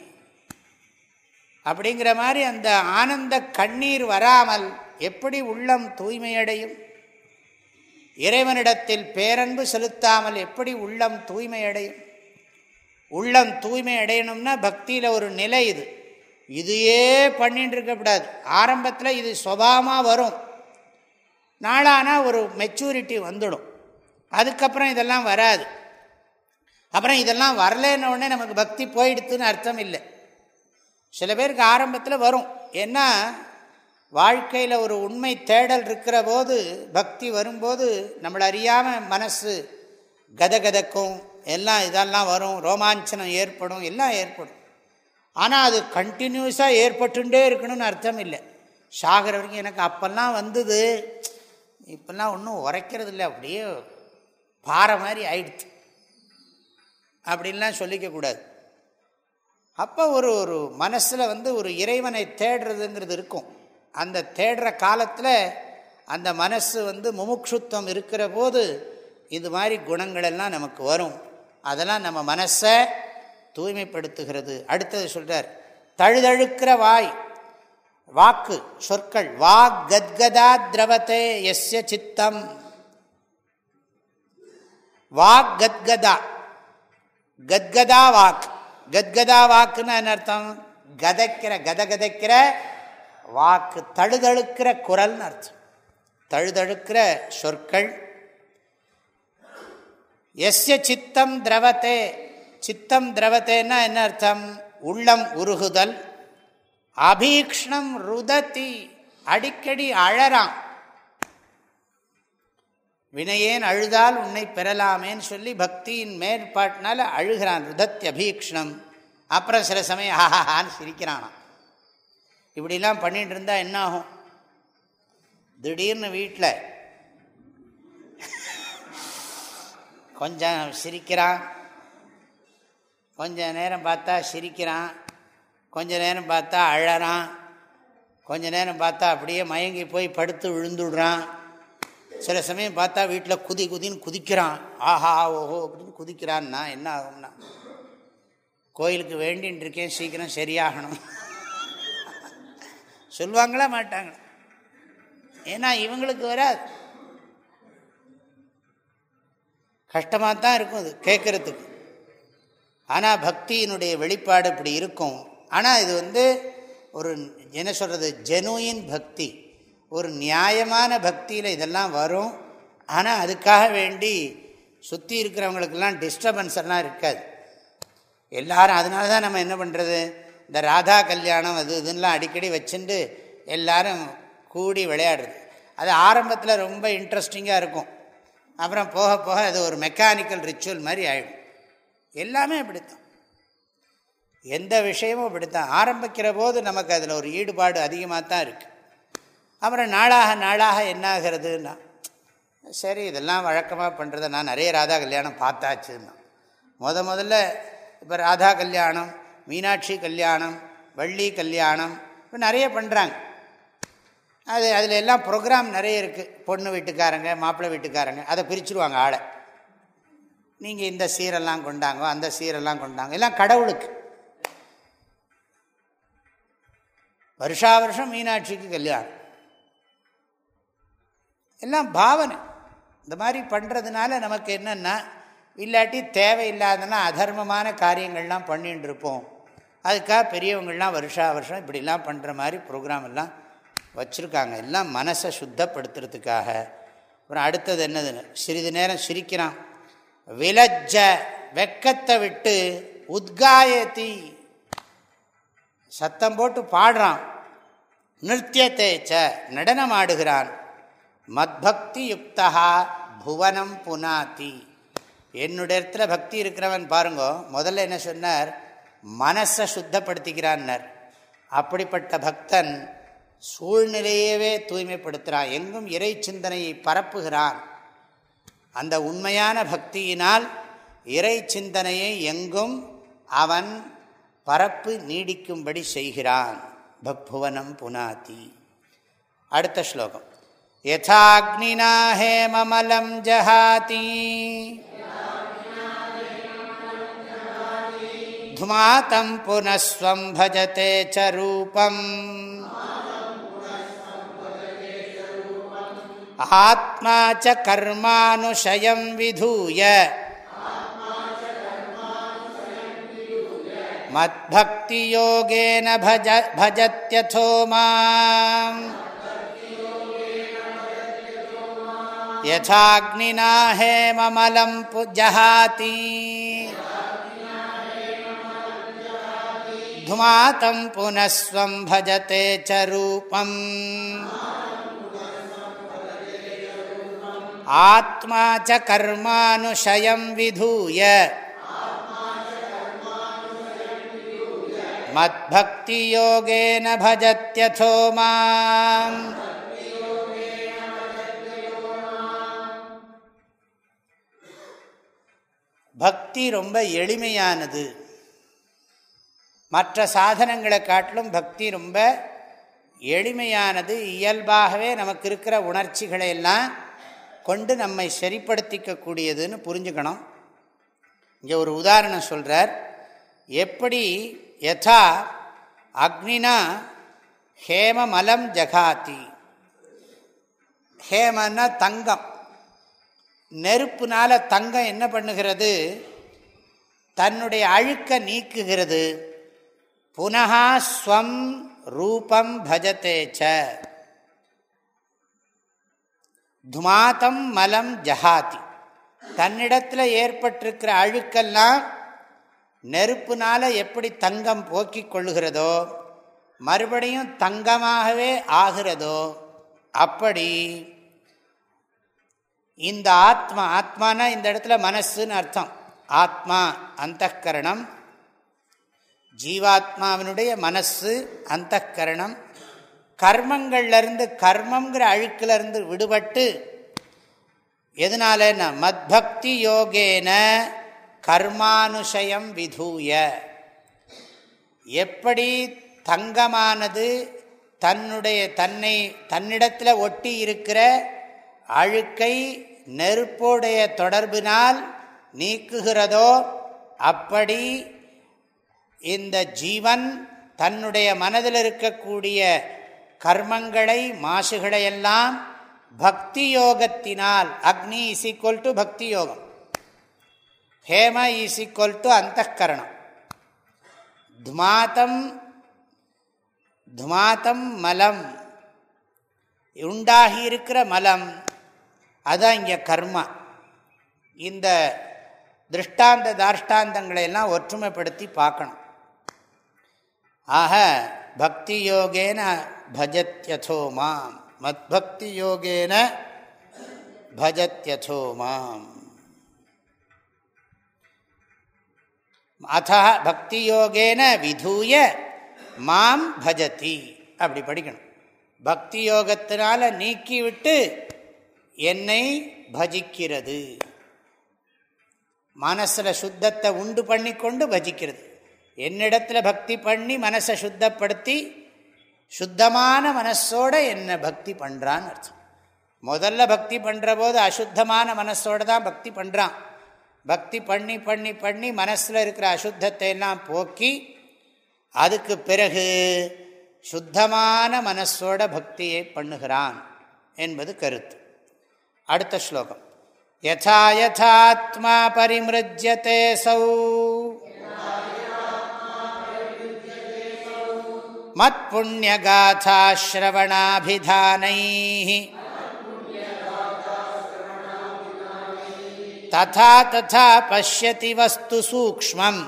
அப்படிங்கிற மாதிரி அந்த ஆனந்த கண்ணீர் வராமல் எப்படி உள்ளம் தூய்மையடையும்? இறைவனிடத்தில் பேரன்பு செலுத்தாமல் எப்படி உள்ளம் தூய்மையடையும்? உள்ளம் தூய்மை அடையணும்னா பக்தியில் ஒரு நிலை இது. இதையே பண்ணிட்டு இருக்கக்கூடாது. ஆரம்பத்தில் இது சுபாவமாக வரும். நாளானால் ஒரு மெச்சூரிட்டி வந்துடும். அதுக்கப்புறம் இதெல்லாம் வராது. அப்புறம் இதெல்லாம் வரலன்னு உடனே நமக்கு பக்தி போயிடுத்துன்னு அர்த்தம் இல்லை சில பேருக்கு ஆரம்பத்தில் வரும். ஏன்னா வாழ்க்கையில் ஒரு உண்மை தேடல் இருக்கிற போது பக்தி வரும்போது நம்மளை அறியாமல் மனசு கதகதக்கும். எல்லாம் இதெல்லாம் வரும். ரோமாஞ்சனம் ஏற்படும். எல்லாம் ஏற்படும். ஆனால் அது கண்டினியூஸாக ஏற்பட்டுட்டே இருக்கணும்னு அர்த்தம் இல்லை சாகிற வரைக்கும் எனக்கு அப்போல்லாம் வந்தது இப்போல்லாம் ஒன்றும் உரைக்கிறது இல்லை அப்படியே பாறை மாதிரி ஆயிடுச்சு. அப்படின்லாம் சொல்லிக்கக்கூடாது அப்போ ஒரு ஒரு மனசில் வந்து ஒரு இறைவனை தேடுறதுங்கிறது இருக்கும். அந்த தேடுற காலத்தில் அந்த மனசு வந்து முமுட்சுத்துவம் இருக்கிற போது இது மாதிரி குணங்கள் எல்லாம் நமக்கு வரும். அதெல்லாம் நம்ம மனசை தூய்மைப்படுத்துகிறது. அடுத்தது சொல்கிறார் தழுதழுக்கிற வாய் வாக்கு சொற்கள். வாக் கத்கதா திரவத்தே எஸ்ய சித்தம். வாக் கத்கதா. கத்கதா வாக் கத்கதா வாக்குன்னு என்ன அர்த்தம்? கதைக்கிற கத கதைக்கிற வாக்கு. தழுதழுக்கிற குரல்னு அர்த்தம். தழுதழுக்கிற சொற்கள். எஸ்ய சித்தம் திரவத்தே சித்தம் திரவத்தேன்னா என்ன அர்த்தம்? உள்ளம் உருகுதல். அபீக்ஷ்ணம் ருதத்தி அடிக்கடி அழறான். வினையேன் அழுதால் உன்னை பெறலாமேன்னு சொல்லி பக்தியின் மேற்பாட்டினால அழுகிறான் ருதத்தி அபீக்ஷ்ணம். அப்புறம் சில சமயம் ஆஹாஹான்னு சிரிக்கிறானான் இப்படிலாம் பண்ணிட்டு இருந்தால் என்ன ஆகும் திடீர்னு வீட்டில் கொஞ்சம் சிரிக்கிறான். கொஞ்ச நேரம் பார்த்தா சிரிக்கிறான். கொஞ்ச நேரம் பார்த்தா அழறான். கொஞ்ச நேரம் பார்த்தா அப்படியே மயங்கி போய் படுத்து விழுந்துடுறான். சில சமயம் பார்த்தா வீட்டில் குதி குதின்னு குதிக்கிறான். ஆஹா ஓஹோ அப்படின்னு குதிக்கிறான்னா என்ன ஆகும்னா கோயிலுக்கு வேண்டின்னு இருக்கேன் சீக்கிரம் சரியாகணும். சொல்லுவாங்களா மாட்டாங்க ஏன்னா இவங்களுக்கு வராது. கஷ்டமாக தான் இருக்கும் அது கேட்குறதுக்கு. ஆனால் பக்தியினுடைய வெளிப்பாடு இப்படி இருக்கும். ஆனால் இது வந்து ஒரு என்ன சொல்கிறது ஜெனுயின் பக்தி. ஒரு நியாயமான பக்தியில் இதெல்லாம் வரும். ஆனால் அதுக்காக வேண்டி சுற்றி இருக்கிறவங்களுக்கெல்லாம் டிஸ்டர்பன்ஸ் எல்லாம் இருக்காது. எல்லாரும் அதனால தான் நம்ம என்ன பண்ணுறது இந்த ராதா கல்யாணம் அது இதுன்னெலாம் அடிக்கடி வச்சுட்டு எல்லாரும் கூடி விளையாடுறது. அது ஆரம்பத்தில் ரொம்ப இன்ட்ரெஸ்டிங்காக இருக்கும். அப்புறம் போக போக அது ஒரு மெக்கானிக்கல் ரிச்சுவல் மாதிரி ஆகிடும் எல்லாமே அப்படித்தான். எந்த விஷயமும் அப்படித்தான் ஆரம்பிக்கிற போது நமக்கு அதில் ஒரு ஈடுபாடு அதிகமாக தான் இருக்குது அப்புறம் நாளாக நாளாக என்னாகிறதுன்னா சரி இதெல்லாம் வழக்கமாக பண்ணுறத நான் நிறைய ராதா கல்யாணம் பார்த்தாச்சுன்னா முத முதல்ல இப்போ ராதா கல்யாணம் மீனாட்சி கல்யாணம் வள்ளி கல்யாணம் இப்போ நிறைய பண்ணுறாங்க அது அதில் எல்லாம் ப்ரோக்ராம் நிறைய இருக்குது பொண்ணு வீட்டுக்காரங்க மாப்பிள்ளை வீட்டுக்காரங்க அதை பிரிச்சுருவாங்க ஆளை. நீங்கள் இந்த சீரெல்லாம் கொண்டாங்க அந்த சீரெல்லாம் கொண்டாங்க எல்லாம் கடவுளுக்கு. வருஷா வருஷம் மீனாட்சிக்கு கல்யாணம். எல்லாம் பாவனை. இந்த மாதிரி பண்ணுறதுனால நமக்கு என்னென்னா இல்லாட்டி தேவையில்லாதனா அதர்மமான காரியங்கள்லாம் பண்ணிகிட்டு இருப்போம் அதுக்காக பெரியவங்கள்லாம் வருஷா வருஷம் இப்படிலாம் பண்ணுற மாதிரி ப்ரோக்ராம் எல்லாம் வச்சுருக்காங்க. எல்லாம் மனசை சுத்தப்படுத்துறதுக்காக. அப்புறம் அடுத்தது என்னதுன்னு சிறிது நேரம் சிரிக்கிறான். விலஜ்ஜ வெக்கத்தை விட்டு உத்காயத்தி சத்தம் போட்டு பாடுறான். நிருத்தியத்தேச்ச நடனம் ஆடுகிறான் மத்பக்தி யுக்தா புவனம் புனாதி. என்னுடைய இடத்துல பக்தி இருக்கிறவன் பாருங்கோ முதல்ல என்ன சொன்னார்? மனசை சுத்தப்படுத்திக்கிறான்னர். அப்படிப்பட்ட பக்தன் சூழ்நிலையவே தூய்மைப்படுத்துகிறான். எங்கும் இறை சிந்தனையை பரப்புகிறான். அந்த உண்மையான பக்தியினால் இறை சிந்தனையை எங்கும் அவன் பரப்பு நீடிக்கும்படி செய்கிறான் பக்புவனம் புனாதி அடுத்த ஸ்லோகம் யதாக்னினா ஹேமமலம் ஜஹாதி धुमातं पुनस्वं भजते च रूपम् आत्मा च कर्मानुशयं विधूय मद्भक्तियोगेन भज, भजत्यथो माम्। यथाग्निना हेममलं जहाति। धुमातं पुनस्वं भजते च रूपम्। आत्मा च कर्मानुशयं विधूय। मद्भक्तियोगेन भजत्यथो माम् பக்தி ரொம்ப எளிமையானது மற்ற சாதனங்களை காட்டிலும் பக்தி ரொம்ப எளிமையானது இயல்பாகவே நமக்கு இருக்கிற உணர்ச்சிகளை எல்லாம் கொண்டு நம்மை சரிப்படுத்திக்கக்கூடியதுன்னு புரிஞ்சுக்கணும் இங்கே ஒரு உதாரணம் சொல்கிறார் எப்படி யதா அக்னினா ஹேமமலம் ஜகாதி ஹேமன்னா தங்கம்। நெருப்புனால தங்கம் என்ன பண்ணுகிறது? தன்னுடைய அழுக்க நீக்குகிறது. புனகா ஸ்வம் ரூபம் பஜத்தேச்ச துமாத்தம் மலம் ஜஹாதி। தன்னிடத்தில் ஏற்பட்டிருக்கிற அழுக்கெல்லாம் நெருப்புனால எப்படி தங்கம் போக்கி கொள்ளுகிறதோ மறுபடியும் தங்கமாகவே ஆகிறதோ அப்படி இந்த ஆத்மா ஆத்மானா இந்த இடத்துல மனசுன்னு அர்த்தம். ஆத்மா அந்த கரணம் ஜீவாத்மாவினுடைய மனசு அந்த கரணம் கர்மங்கள்லேருந்து கர்மங்கிற அழுக்கிலிருந்து விடுபட்டு எதனால மத்பக்தி யோகேன கர்மானுஷயம் விதூய. எப்படி தங்கமானது தன்னுடைய தன்னை தன்னிடத்தில் ஒட்டி இருக்கிற அழுக்கை நெருப்போடைய தொடர்பினால் நீக்குகிறதோ அப்படி இந்த ஜீவன் தன்னுடைய மனதில் இருக்கக்கூடிய கர்மங்களை மாசுகளையெல்லாம் பக்தி யோகத்தினால் அக்னி இஸ் ஈக்குவல் டு பக்தி யோகம். ஹேம இஸ் ஈக்குவல் டு அந்த கரணம் துமாத்தம் துமாத்தம் மலம். உண்டாகி இருக்கிற மலம் அதுதான் இங்கே கர்மா. இந்த திருஷ்டாந்த தாஷ்டாந்தங்களை எல்லாம் ஒற்றுமைப்படுத்தி பார்க்கணும். ஆக பக்தி யோகேன பஜத்யதோ மாம். மத்பக்தி யோகேன பஜத்யதோ மாம். அத பக்தி யோகேன விதூய மாம் பஜதி அப்படி படிக்கணும். பக்தி யோகத்தினால நீக்கிவிட்டு என்னை பஜிக்கிறது. மனசில் சுத்தத்தை உண்டு பண்ணி கொண்டு பஜிக்கிறது. என்னிடத்தில் பக்தி பண்ணி மனசை சுத்தப்படுத்தி சுத்தமான மனசோட என்னை பக்தி பண்ணுறான்னு அர்த்தம். முதல்ல பக்தி பண்ணுற போது அசுத்தமான மனசோடு தான் பக்தி பண்ணுறான் பக்தி பண்ணி பண்ணி பண்ணி மனசில் இருக்கிற அசுத்தத்தை எல்லாம் போக்கி அதுக்கு பிறகு சுத்தமான மனசோட பக்தியை பண்ணுகிறான் என்பது கருத்து. அடுத்த ஸ்லோகம். யதா யதாத்மா பரிமிருஜ்யத்தை சௌ. மத் புண்ணியகாதாஸ்ரவணாபிதானை ததா ததா பசியதி வஸ்து சூக்மம்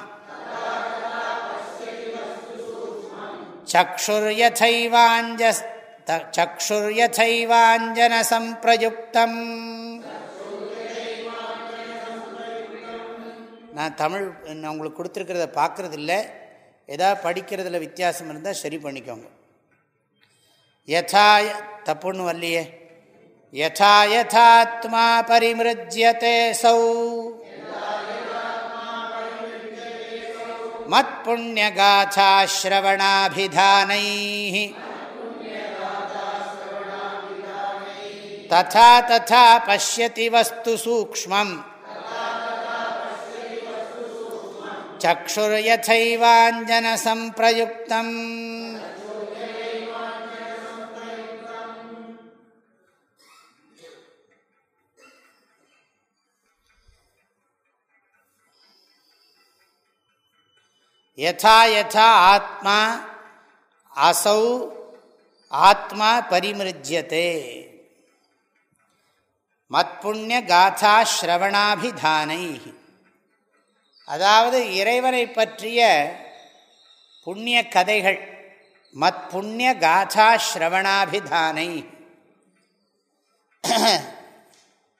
சக்ஷுர்யைவாஞ்சஸ் சக்ஷுர்யைவாஞ்சனசம்பிரயுக்தம் நான் தமிழ் நான் உங்களுக்கு கொடுத்துருக்கிறத பார்க்குறதில்ல. எதா படிக்கிறதுல வித்தியாசம் இருந்தால் சரி பண்ணிக்கோங்க. யதா தப்புன்னு வரலையே. யதா யதாத்மா பரிமிருஜ்யத்தே சௌ मत्पुण्यगाथाश्रवणाभिधानैः तथा तथा पश्यति वस्तु सूक्ष्मम् चक्षुर्यथैवाञ्जनसम्प्रयुक्तम् யதா யதா ஆத்மா அசௌ ஆத்மா பரிமிருஜ்யத்தே மத்புண்ணிய காதா ஸ்ரவணாபிதானை அதாவது இறைவனை பற்றிய புண்ணிய கதைகள் மத் புண்ணிய காதா ஸ்ரவணாபிதானை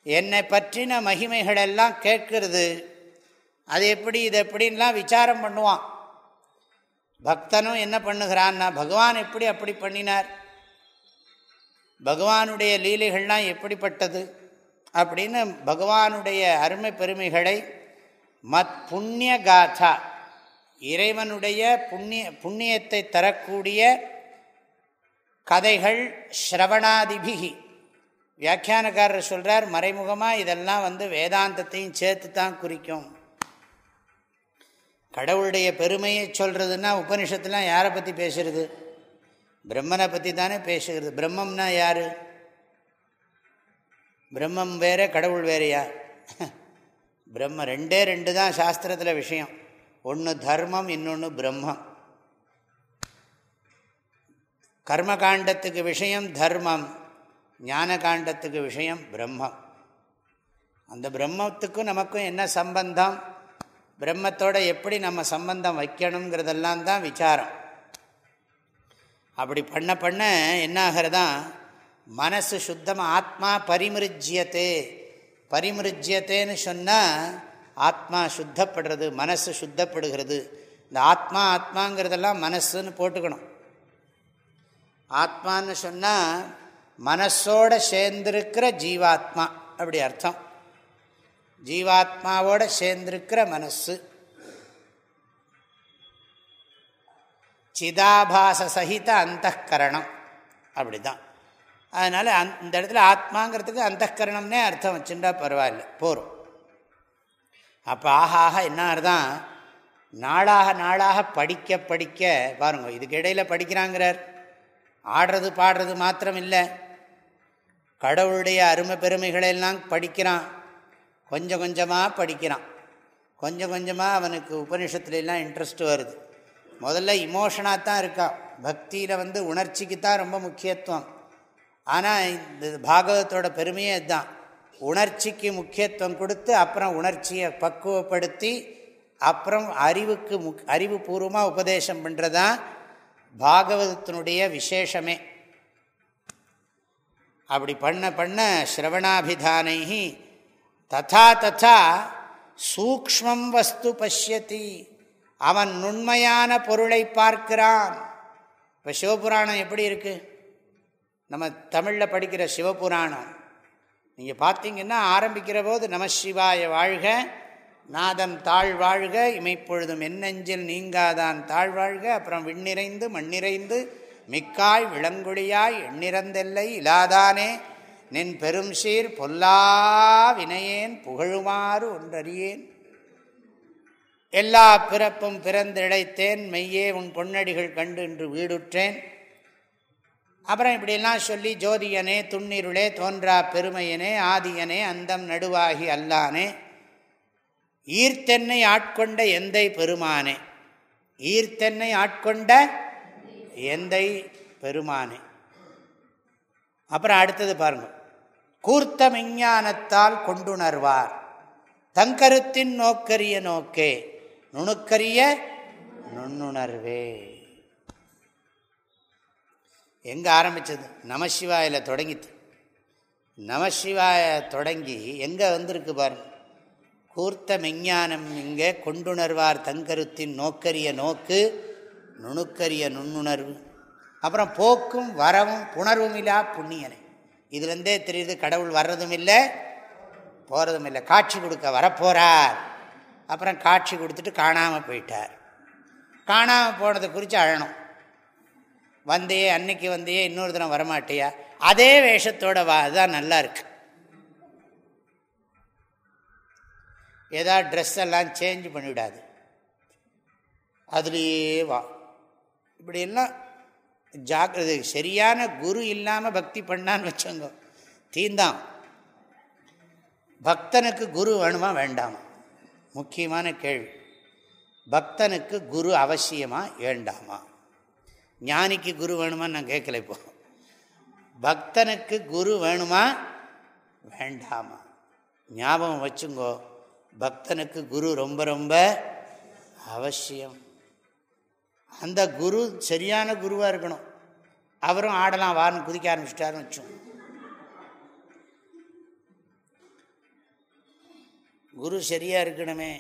என்னை பற்றின மகிமைகளெல்லாம் கேட்கிறது. அது எப்படி இது எப்படின்லாம் விசாரம் பண்ணுவான். பக்தனும் என்ன பண்ணுகிறான்னா பகவான் எப்படி அப்படி பண்ணினார்? பகவானுடைய லீலைகள்லாம் எப்படிப்பட்டது? அப்படின்னு பகவானுடைய அருமை பெருமைகளை மத் புண்ணிய காதா இறைவனுடைய புண்ணிய புண்ணியத்தை தரக்கூடிய கதைகள் ஸ்ரவணாதிபிகி. வியாக்கியானக்காரர் சொல்கிறார் மறைமுகமாக இதெல்லாம் வந்து வேதாந்தத்தையும் சேர்த்து தான் குறிக்கும். கடவுளுடைய பெருமையை சொல்கிறதுனா உபனிஷத்துலாம் யாரை பற்றி பேசுகிறது பிரம்மனை பற்றி தானே பேசுகிறது. பிரம்மம்னா யார்? பிரம்மம் வேற கடவுள் வேறையா? பிரம்ம ரெண்டே ரெண்டு தான் சாஸ்திரத்தில் விஷயம். ஒன்று தர்மம் இன்னொன்று பிரம்மம். கர்மகாண்டத்துக்கு விஷயம் தர்மம் ஞான காண்டத்துக்கு விஷயம் பிரம்மம். அந்த பிரம்மத்துக்கும் நமக்கும் என்ன சம்பந்தம்? பிரம்மத்தோட எப்படி நம்ம சம்பந்தம் வைக்கணுங்கிறதெல்லாம் தான் விசாரம். அப்படி பண்ண பண்ண என்ன ஆகிறதான் மனசு சுத்தமாக ஆத்மா பரிமிருஜ்யத்தே. பரிமிருஜ்யத்தேன்னு சொன்னால் ஆத்மா சுத்தப்படுறது மனசு சுத்தப்படுகிறது. இந்த ஆத்மா ஆத்மாங்கிறதெல்லாம் மனசுன்னு போட்டுக்கணும். ஆத்மான்னு சொன்னால் மனசோட சேர்ந்திருக்கிற ஜீவாத்மா அப்படி அர்த்தம். ஜீவாத்மாவோட சேர்ந்திருக்கிற மனசு. சிதாபாச சகித அந்த கரணம் அப்படி தான் அதனால் அந் இந்த இடத்துல ஆத்மாங்கிறதுக்கு அந்த கரணம்னே அர்த்தம் வச்சுட்டா பரவாயில்ல. போகிறோம் அப்போ ஆஹாக என்ன அர்த்தம் நாளாக நாளாக படிக்க படிக்க பாருங்க இதுக்கு இடையில் படிக்கிறாங்கிறார். ஆடுறது பாடுறது மாத்திரம் இல்லை கடவுளுடைய அருமை பெருமைகளெல்லாம் படிக்கிறான். கொஞ்சம் கொஞ்சமாக படிக்கிறான். கொஞ்சம் கொஞ்சமாக அவனுக்கு உபனிஷத்துலாம் இன்ட்ரெஸ்ட் வருது. முதல்ல இமோஷனாக தான் இருக்கான் பக்தியில் வந்து உணர்ச்சிக்கு தான் ரொம்ப முக்கியத்துவம். ஆனால் இந்த பாகவத்தோட பெருமையே இதுதான். உணர்ச்சிக்கு முக்கியத்துவம் கொடுத்து அப்புறம் உணர்ச்சியை பக்குவப்படுத்தி அப்புறம் அறிவுக்கு முக் அறிவுபூர்வமாக உபதேசம் பண்ணுறதான் பாகவதத்தினுடைய விசேஷமே. அப்படி பண்ண பண்ண ஸ்ரவணாபிதானை ததா ததா சூக்மம் வஸ்து பசியத்தி அவன் நுண்மையான பொருளை பார்க்கிறான். இப்போ சிவபுராணம் எப்படி இருக்குது நம்ம தமிழில் படிக்கிற சிவபுராணம். நீங்கள் பார்த்தீங்கன்னா ஆரம்பிக்கிற போது நமசிவாய வாழ்க நாதன் தாழ் வாழ்க இமைப்பொழுதும் என்னெஞ்சில் நீங்காதான் தாழ் வாழ்க அப்புறம் விண்ணிறைந்து மண்ணிறைந்து மிக்காய் விளங்குழியாய் எண்ணிறந்தெல்லை இலாதானே. நின் பெரும் சீர் பொல்லா வினையேன் புகழுமாறு ஒன்றறியேன். எல்லா பிறப்பும் பிறந்திழைத்தேன் மெய்யே உன் பொன்னடிகள் கண்டு என்று வீடுற்றேன். அப்புறம் இப்படியெல்லாம் சொல்லி ஜோதியனே துண்ணிருளே தோன்றா பெருமையனே ஆதியனே அந்தம் நடுவாகி அல்லானே ஈர்த்தென்னை ஆட்கொண்ட எந்தை பெருமானே ஈர்த்தென்னை ஆட்கொண்ட எந்தை பெருமானே. அப்புறம் அடுத்தது பாருங்கள் கூர்த்த விஞ்ஞானத்தால் கொண்டுணர்வார். தங்கருத்தின் நோக்கரிய நோக்கே நுணுக்கரிய நுண்ணுணர்வே. எங்கே ஆரம்பித்தது நமசிவாயில் தொடங்கித்து நமசிவாய தொடங்கி எங்கே வந்திருக்கு பாருங்க. கூர்த்த மெஞ்ஞானம் இங்கே கொண்டுணர்வார் தங்கருத்தின் நோக்கரிய நோக்கு நுணுக்கரிய நுண்ணுணர்வு. அப்புறம் போக்கும் வரவும் புணர்வும் இல்லா புண்ணியனை. இதுலேருந்தே தெரியுது கடவுள் வர்றதும் இல்லை போகிறதும் இல்லை காட்சி கொடுக்க வரப்போகிறார் அப்புறம் காட்சி கொடுத்துட்டு காணாமல் போயிட்டார். காணாமல் போனதை குறித்து அழணும். வந்தையே அன்னைக்கு வந்தையே இன்னொரு தினம் வரமாட்டியா? அதே வேஷத்தோட வா அதுதான் நல்லா இருக்கு. ஏதாவது ட்ரெஸ் எல்லாம் சேஞ்ச் பண்ணிவிடாது. அதுலேயே வா. இப்படியெல்லாம் ஜாக்கிரதை சரியான குரு இல்லாமல் பக்தி பண்ணான்னு வச்சோங்க தீந்தான் பக்தனுக்கு குரு வேணுமா வேண்டாமா? முக்கியமான கேள்வி. பக்தனுக்கு குரு அவசியமா வேண்டாமா? ஞானிக்கு குரு வேணுமா நான் கேட்கல இப்போ. பக்தனுக்கு குரு வேணுமா வேண்டாமா? ஞாபகம் வச்சுங்கோ. பக்தனுக்கு குரு ரொம்ப ரொம்ப அவசியம். அந்த குரு சரியான குருவாக இருக்கணும். அவரும் ஆடலாம் வாரன்னு குதிக்க ஆரம்பிச்சிட்டாருன்னு வச்சோம் குரு சரியாக இருக்கணுமே.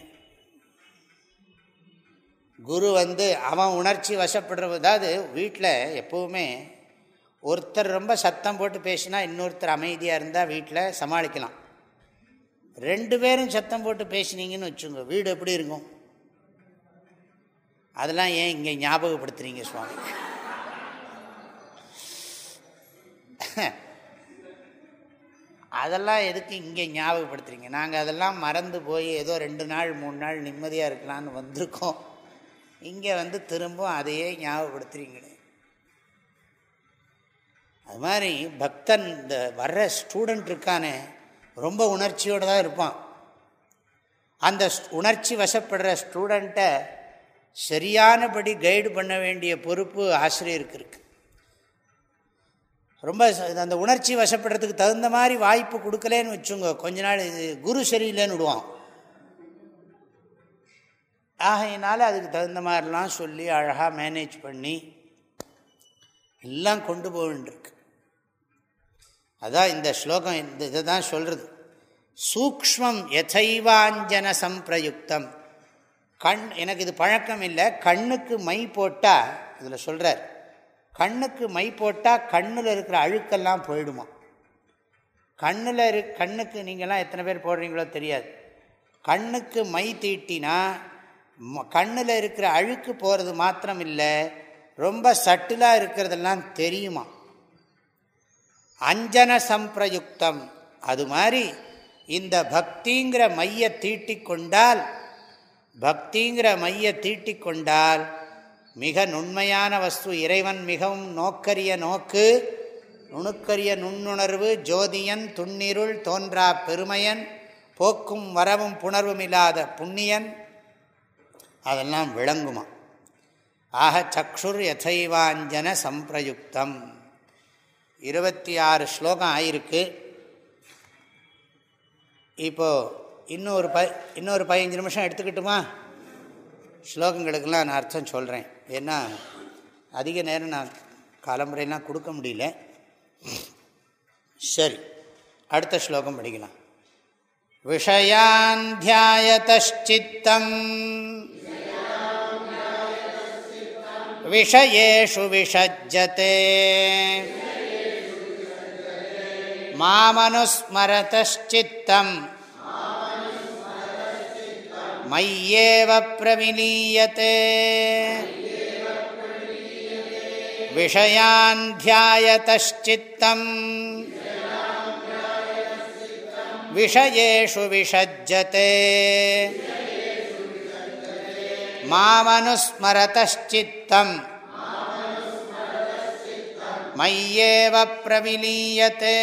குரு வந்து அவன் உணர்ச்சி வசப்படுற அதாவது வீட்டில் எப்போவுமே ஒருத்தர் ரொம்ப சத்தம் போட்டு பேசினா இன்னொருத்தர் அமைதியாக இருந்தால் வீட்டில் சமாளிக்கலாம். ரெண்டு பேரும் சத்தம் போட்டு பேசினீங்கன்னு வச்சுங்க வீடு எப்படி இருக்கும்? அதெல்லாம் ஏன் இங்கே ஞாபகப்படுத்துறீங்க சுவாமி? அதெல்லாம் எதுக்கு இங்கே ஞாபகப்படுத்துகிறீங்க நாங்கள் அதெல்லாம் மறந்து போய் ஏதோ ரெண்டு நாள் மூணு நாள் நிம்மதியாக இருக்கலான்னு வந்திருக்கோம். இங்கே வந்து திரும்பவும் அதையே ஞாபகப்படுத்துகிறீங்களே அது மாதிரி பக்தன் இந்த வர்ற ஸ்டூடெண்ட் இருக்கானே ரொம்ப உணர்ச்சியோடு தான் இருப்பான். அந்த உணர்ச்சி வசப்படுற ஸ்டூடெண்ட்டை சரியானபடி கைடு பண்ண வேண்டிய பொறுப்பு ஆசிரியருக்கு இருக்குது ரொம்ப அந்த உணர்ச்சி வசப்படுறதுக்கு தகுந்த மாதிரி வாய்ப்பு கொடுக்கலேன்னு வச்சுங்க கொஞ்ச நாள் இது குரு சரியில்லைன்னு விடுவான். ஆகையினால அதுக்கு தகுந்த மாதிரிலாம் சொல்லி அழகாக மேனேஜ் பண்ணி எல்லாம் கொண்டு போகின்றிருக்கு அதான் இந்த ஸ்லோகம் இந்த இதை தான் சொல்கிறது சூக்மம் யசைவாஞ்சன சம்பிரயுக்தம். கண் எனக்கு இது பழக்கம் இல்லை. கண்ணுக்கு மை போட்டால் இதில் சொல்கிறார் கண்ணுக்கு மை போட்டால் கண்ணில் இருக்கிற அழுக்கெல்லாம் போயிடுமா? கண்ணில் இரு கண்ணுக்கு நீங்கள்லாம் எத்தனை பேர் போடுறீங்களோ தெரியாது. கண்ணுக்கு மை தீட்டினா கண்ணில் இருக்கிற அழுக்கு போகிறது மாத்திரம் இல்லை ரொம்ப சட்டிலாக இருக்கிறதெல்லாம் தெரியுமா? அஞ்சன சம்பிரயுக்தம். அது மாதிரி இந்த பக்திங்கிற மைய தீட்டிக்கொண்டால் பக்திங்கிற மைய தீட்டிக்கொண்டால் மிக நுண்மையான வஸ்து இறைவன் மிகவும் நோக்கரிய நோக்கு நுணுக்கரிய நுண்ணுணர்வு ஜோதியன் துண்ணிருள் தோன்றா பெருமையன் போக்கும் வரவும் புணர்வும் இல்லாத புண்ணியன். அதெல்லாம் விளங்குமா? ஆக சக்ஷுர் யசைவாஞ்சன சம்பிரயுக்தம். இருபத்தி ஆறு ஸ்லோகம் ஆயிருக்கு. இப்போது இன்னொரு ப இன்னொரு பதினஞ்சு நிமிஷம் எடுத்துக்கிட்டுமா? ஸ்லோகங்களுக்கெல்லாம் நான் அர்த்தம் சொல்கிறேன் ஏன்னா அதிக நேரம் நான் காலமுறையெல்லாம் கொடுக்க முடியல. சரி அடுத்த ஸ்லோகம் படிக்கலாம். விஷயாந்தியாயதச்சித்தம் விஷயேஷு விஷஜ்ஜते மாமனுஸ்மரதச்சித்தம் मय्येव प्रविलीयते विषयान् ध्यायतश्चित्तम् विषयेषु विषज्जते मामनुस्मरतश्चित्तम् मय्येव प्रविलीयते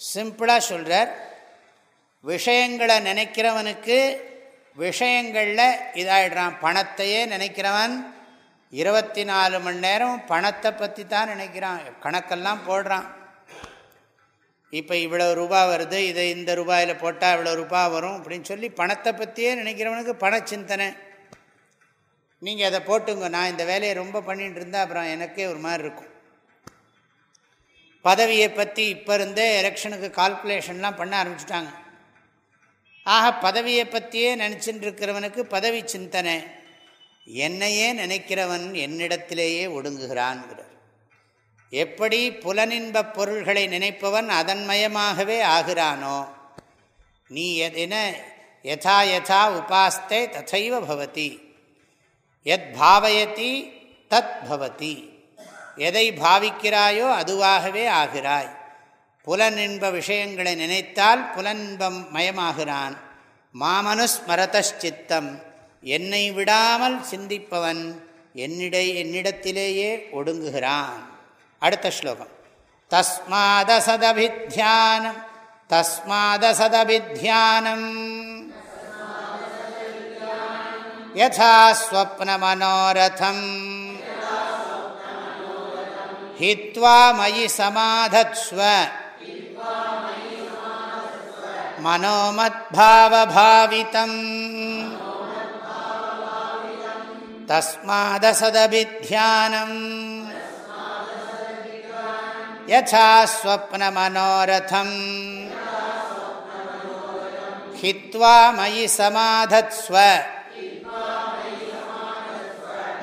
சிம்பிளாக சொல்கிறார் விஷயங்களை நினைக்கிறவனுக்கு விஷயங்களில் இதாகிடுறான் பணத்தையே நினைக்கிறவன் இருபத்தி நாலு மணி நேரம் பணத்தை பற்றி தான் நினைக்கிறான். கணக்கெல்லாம் போடுறான். இப்போ இவ்வளோ ரூபா வருது இதை இந்த ரூபாயில் போட்டால் இவ்வளோ ரூபா வரும் அப்படின்னு சொல்லி பணத்தை பற்றியே நினைக்கிறவனுக்கு பண சிந்தனை. நீங்கள் அதை போட்டுங்க நான் இந்த வேலையை ரொம்ப பண்ணிகிட்டு இருந்தால் அப்புறம் எனக்கே ஒரு மாதிரி இருக்கும். பதவியை பற்றி இப்போ இருந்தே எலெக்ஷனுக்கு கால்குலேஷன்லாம் பண்ண ஆரம்பிச்சிட்டாங்க. ஆக பதவியை பற்றியே நினச்சிட்டு இருக்கிறவனுக்கு பதவி சிந்தனை. என்னையே நினைக்கிறவன் என்னிடத்திலேயே ஒடுங்குகிறான்கிறார். எப்படி புலனின்பப் பொருள்களை நினைப்பவன் அதன்மயமாகவே ஆகிறானோ? நீ என யதா யதா உபாஸ்தே ததைவ பவதி. எத் பாவயதி தத் பவதி. எதை பாவிக்கிறாயோ அதுவாகவே ஆகிறாய். புலனின்ப விஷயங்களை நினைத்தால் புலன்பம் மயமாகிறான். மாமனுஸ்மரதச்சித்தம் என்னை விடாமல் சிந்திப்பவன் என்னிட என்னிடத்திலேயே ஒடுங்குகிறான். அடுத்த ஸ்லோகம். தஸ்மாதசதபித்யானம். தஸ்மாதசதபித்யானம். யதா ஸ்வப்னமனோரதம். ஹித்வா மயி சமாதத்ஸ்வ மனோமத்பாவபாவிதம். தஸ்மாதசதபித்யானம். யசா ஸ்வப்னமனோரதம். ஹித்வா மயி சமாதத்ஸ்வ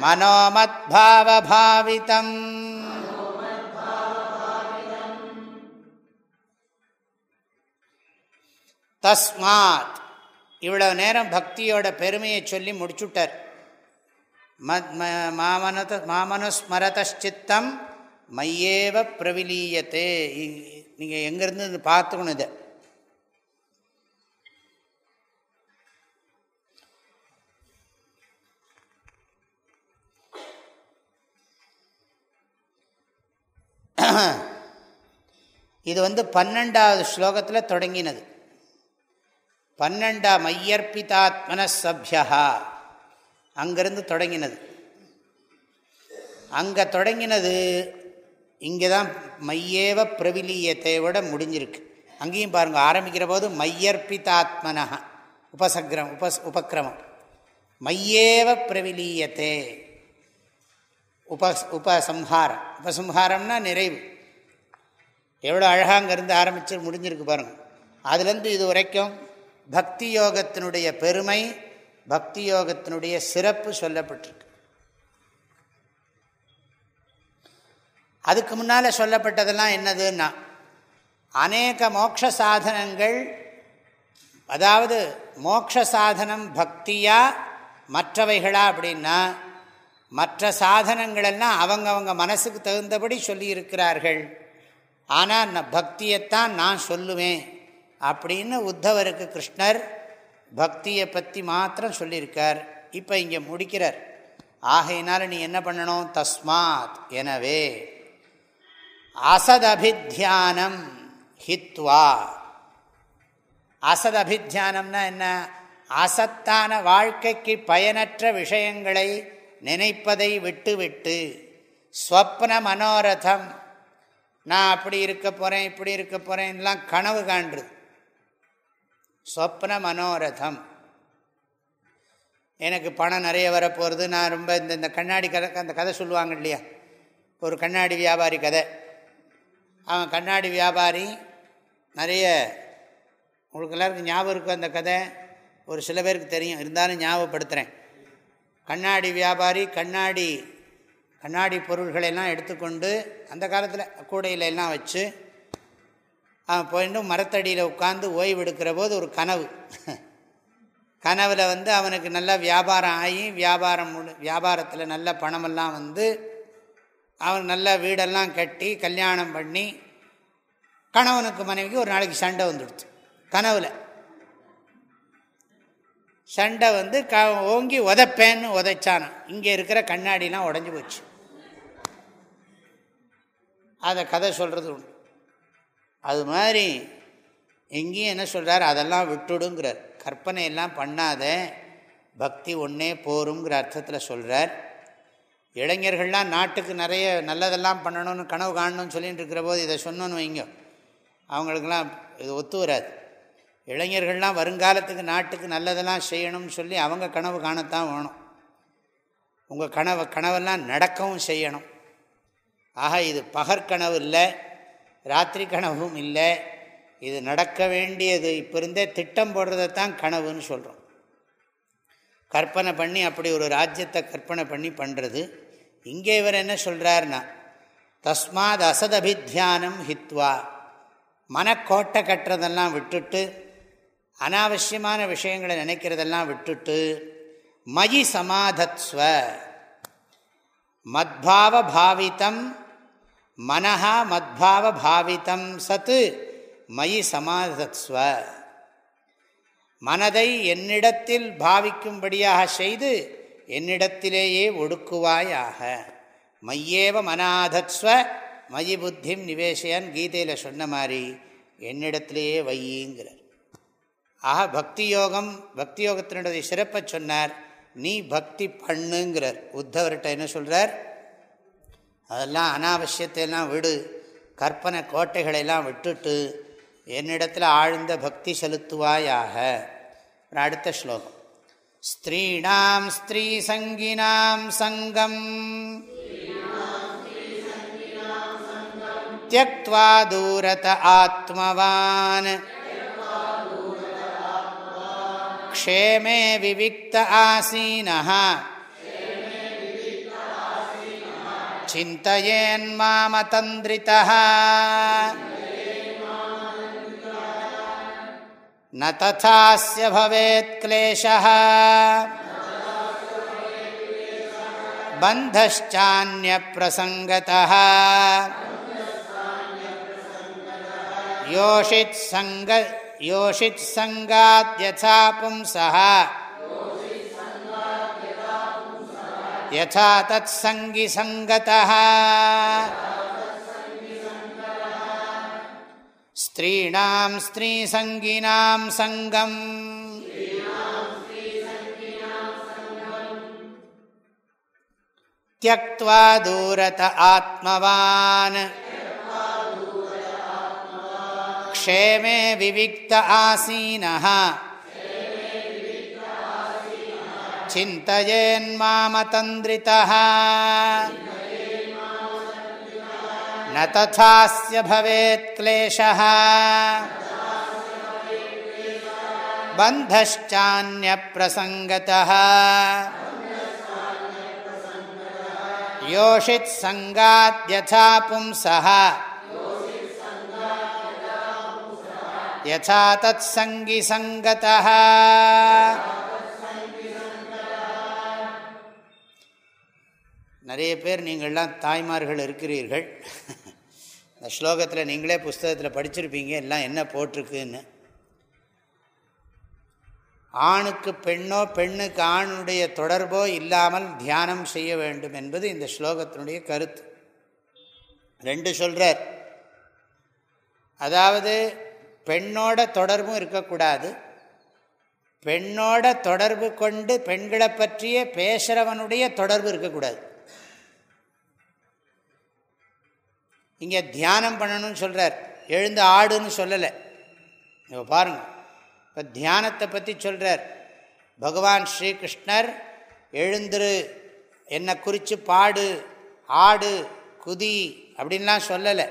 மனோமத்பாவபாவிதம் தஸ்மாத். இவ்வளவு நேரம் பக்தியோட பெருமையை சொல்லி முடிச்சுட்டார். மாமனத மாமனுஸ்மரதச்சித்தம் மையேவ பிரவிலீயத்தே. நீங்கள் எங்கேருந்து பார்த்துக்கணும் இதை? இது வந்து பன்னெண்டாவது ஸ்லோகத்தில் தொடங்கினது. பன்னெண்டாம் மையர்பிதாத்மன சபியா அங்கிருந்து தொடங்கினது. அங்கே தொடங்கினது இங்கே தான் மையேவ பிரவிலியத்தையோட முடிஞ்சிருக்கு. அங்கேயும் பாருங்கள் ஆரம்பிக்கிற போது மையர்பிதாத்மனா உபசக்ரம் உபஸ் உபக்கிரமம் மையேவ பிரவிலீயத்தே. உப உபசம்ஹாரம். உபசம்ஹாரம்னா நிறைவு. எவ்வளோ அழகாக அங்கேருந்து ஆரம்பித்து முடிஞ்சிருக்கு பாருங்கள் அதுலேருந்து இது வரைக்கும் பக்தி யோகத்தினுடைய பெருமை பக்தி யோகத்தினுடைய சிறப்பு சொல்லப்பட்டிருக்கு. அதுக்கு முன்னால் சொல்லப்பட்டதெல்லாம் என்னதுன்னா அநேக மோட்ச சாதனங்கள் அதாவது மோட்ச சாதனம் பக்தியா மற்றவைகளா அப்படின்னா மற்ற சாதனங்களெல்லாம் அவங்கவங்க மனசுக்கு தகுந்தபடி சொல்லியிருக்கிறார்கள். ஆனால் பக்தியைத்தான் நான் சொல்லுவேன். அப்படின்னு உத்தவருக்கு கிருஷ்ணர் பக்தியை பற்றி மாத்திரம் சொல்லியிருக்கார். இப்போ இங்கே முடிக்கிறார். ஆகையினால நீ என்ன பண்ணணும்? தஸ்மாத். எனவே அசதபித்தியானம் ஹித்வா. அசதபித்தியானம்னா என்ன? அசத்தான வாழ்க்கைக்கு பயனற்ற விஷயங்களை நினைப்பதை விட்டுவிட்டு ஸ்வப்ன மனோரதம். நான் அப்படி இருக்க போகிறேன் இப்படி இருக்க போகிறேன்லாம் கனவு காண்றது. சொப்ன மனோரதம். எனக்கு பணம் நிறைய வரப்போகிறது நான் ரொம்ப இந்த இந்த கண்ணாடி கதை அந்த கதை சொல்லுவாங்க இல்லையா? ஒரு கண்ணாடி வியாபாரி கதை. அவன் கண்ணாடி வியாபாரி நிறைய உங்களுக்கு எல்லாருக்கும் ஞாபகம் இருக்கும் அந்த கதை? ஒரு சில பேருக்கு தெரியும். இருந்தாலும் ஞாபகப்படுத்துகிறேன் கண்ணாடி வியாபாரி கண்ணாடி கண்ணாடி பொருள்களெல்லாம் எடுத்துக்கொண்டு அந்த காலத்தில் கூடையில எல்லாம் வச்சு அவன் போயிட்டு மரத்தடியில் உட்காந்து ஓய்வு எடுக்கிற போது ஒரு கனவு. கனவில் வந்து அவனுக்கு நல்லா வியாபாரம் ஆகி வியாபாரம் வியாபாரத்தில் நல்ல பணமெல்லாம் வந்து அவன் நல்ல வீடெல்லாம் கட்டி கல்யாணம் பண்ணி கணவனுக்கு மனைவிக்கு ஒரு நாளைக்கு சண்டை வந்துடுச்சு கனவில். சண்டை வந்து க ஓங்கி உதப்பேன்னு உதைச்சானான். இங்கே இருக்கிற கண்ணாடிலாம் உடஞ்சி போச்சு. அதை கதை சொல்கிறது உண்டு. அது மாதிரி எங்கேயும் என்ன சொல்கிறார் அதெல்லாம் விட்டுடுங்கிறார். கற்பனை எல்லாம் பண்ணாத. பக்தி ஒன்றே போருங்கிற அர்த்தத்தில் சொல்கிறார் இளைஞர்கள்லாம் நாட்டுக்கு நிறைய நல்லதெல்லாம் பண்ணணும்னு கனவு காணணும்னு சொல்லிகிட்டு இருக்கிற போது இதை சொன்னோன்னு வைங்க. அவங்களுக்கெல்லாம் இது ஒத்து வராது. இளைஞர்கள்லாம் வருங்காலத்துக்கு நாட்டுக்கு நல்லதெல்லாம் செய்யணும்னு சொல்லி அவங்க கனவு காணத்தான் வேணும். உங்கள் கனவை கனவெல்லாம் நடக்கவும் செய்யணும். ஆக இது பகற்கனவு இல்லை. ராத்திரி கனவும் இல்லை. இது நடக்க வேண்டியது. இப்போ இருந்தே திட்டம் போடுறதை தான் கனவுன்னு சொல்கிறோம் கற்பனை பண்ணி அப்படி ஒரு ராஜ்யத்தை கற்பனை பண்ணி பண்ணுறது இங்கே இவர் என்ன சொல்கிறாருன்னா தஸ்மாத் அசதபித்தியானம் ஹித்வா. மனக்கோட்டை கட்டுறதெல்லாம் விட்டுட்டு அனாவசியமான விஷயங்களை நினைக்கிறதெல்லாம் விட்டுட்டு மயி சமாதத்ஸ்வ. மத்பாவ பாவித்தம் மனஹா மத்பாவ பாவித்தம் சத்து மயி சமாதத்ஸ்வ. மனதை என்னிடத்தில் பாவிக்கும்படியாக செய்து என்னிடத்திலேயே ஒடுக்குவாயாக. மையேவ மனாதத்ஸ்வ மயி புத்திம் நிவேசையான் கீதையில் சொன்ன மாதிரி என்னிடத்திலேயே வையுங்கிறார். ஆக பக்தி யோகம் பக்தி யோகத்தினுடைய சிறப்பை சொன்னார். நீ பக்தி பண்ணுங்கிறார். உத்தவர்கிட்ட என்ன சொல்கிறார் அதெல்லாம் அனாவசியத்தையெல்லாம் விடு. கற்பனை கோட்டைகளெல்லாம் விட்டுட்டு என்னிடத்தில் ஆழ்ந்த பக்தி செலுத்துவாயாக. அடுத்த ஸ்லோகம். ஸ்திரீணாம் ஸ்திரீ சங்கினாம் சங்கம். தியக்வா தூரத ஆத்மவான். க்ஷேமே விவிக்த ஆசீனஹா. चिन्तयेन्मामतन्द्रितः न तथास्य भवेत् क्लेशः बन्धश्चान्यप्रसङ्गतः योषित्सङ्ग योषित्सङ्गाद्यथा पुंसः யதா தத் சங்கி சங்கதா ஸ்திரீணாம் ஸ்திரீ சங்கினாம் சங்கம் தியக்வா தூரத ஆத்மவான் க்ஷேமே விவிக்த ஆசீனஹ चिन्तयेन्मामतन्द्रितः न तथास्य भवेत् क्लेशः। बन्धश्चान्यप्रसङ्गतः। यथा तत्सङ्गिसङ्गतः। நிறைய பேர் நீங்கள்லாம் தாய்மார்கள் இருக்கிறீர்கள். அந்த ஸ்லோகத்தில் நீங்களே புஸ்தகத்தில் படிச்சிருப்பீங்க எல்லாம் என்ன போட்டிருக்குன்னு. ஆணுக்கு பெண்ணோ பெண்ணுக்கு ஆணுடைய தொடர்போ இல்லாமல் தியானம் செய்ய வேண்டும் என்பது இந்த ஸ்லோகத்தினுடைய கருத்து. ரெண்டு சொல்கிறார் அதாவது பெண்ணோட தொடர்பும் இருக்கக்கூடாது. பெண்ணோட தொடர்பு கொண்டு பெண்களை பற்றிய பேசுகிறவனுடைய தொடர்பு இருக்கக்கூடாது. இங்கே தியானம் பண்ணணும்னு சொல்கிறார் எழுந்து ஆடுன்னு சொல்லலை. இப்போ பாருங்கள் இப்போ தியானத்தை பற்றி சொல்கிறார் பகவான் ஸ்ரீகிருஷ்ணர் எழுந்துரு என்னை குறித்து பாடு ஆடு குதி அப்படின்லாம் சொல்லலை.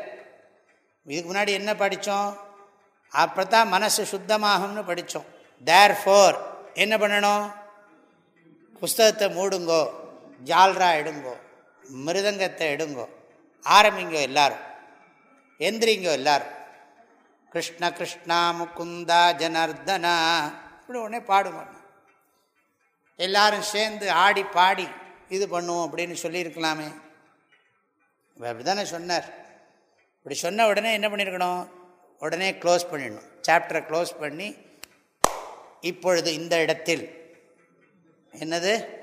இதுக்கு முன்னாடி என்ன படித்தோம் அப்போ தான் மனசு சுத்தமாகும்னு படித்தோம் தேர் ஃபோர் என்ன பண்ணணும்? புஸ்தகத்தை மூடுங்கோ ஜால்ரா எடுங்கோ மிருதங்கத்தை எடுங்கோ. ஆரம்பிங்க எல்லாரும். எந்திரிங்க எல்லாரும். கிருஷ்ண கிருஷ்ணா முகுந்தா ஜனார்தனா. இப்படி உடனே பாடுவோம் எல்லாரும் சேர்ந்து ஆடி பாடி இது பண்ணுவோம் அப்படின்னு சொல்லியிருக்கலாமே. அப்படி தானே சொன்னார். இப்படி சொன்ன உடனே என்ன பண்ணியிருக்கணும்? உடனே க்ளோஸ் பண்ணிடணும். சாப்டரை க்ளோஸ் பண்ணி இப்பொழுது இந்த இடத்தில். என்னது?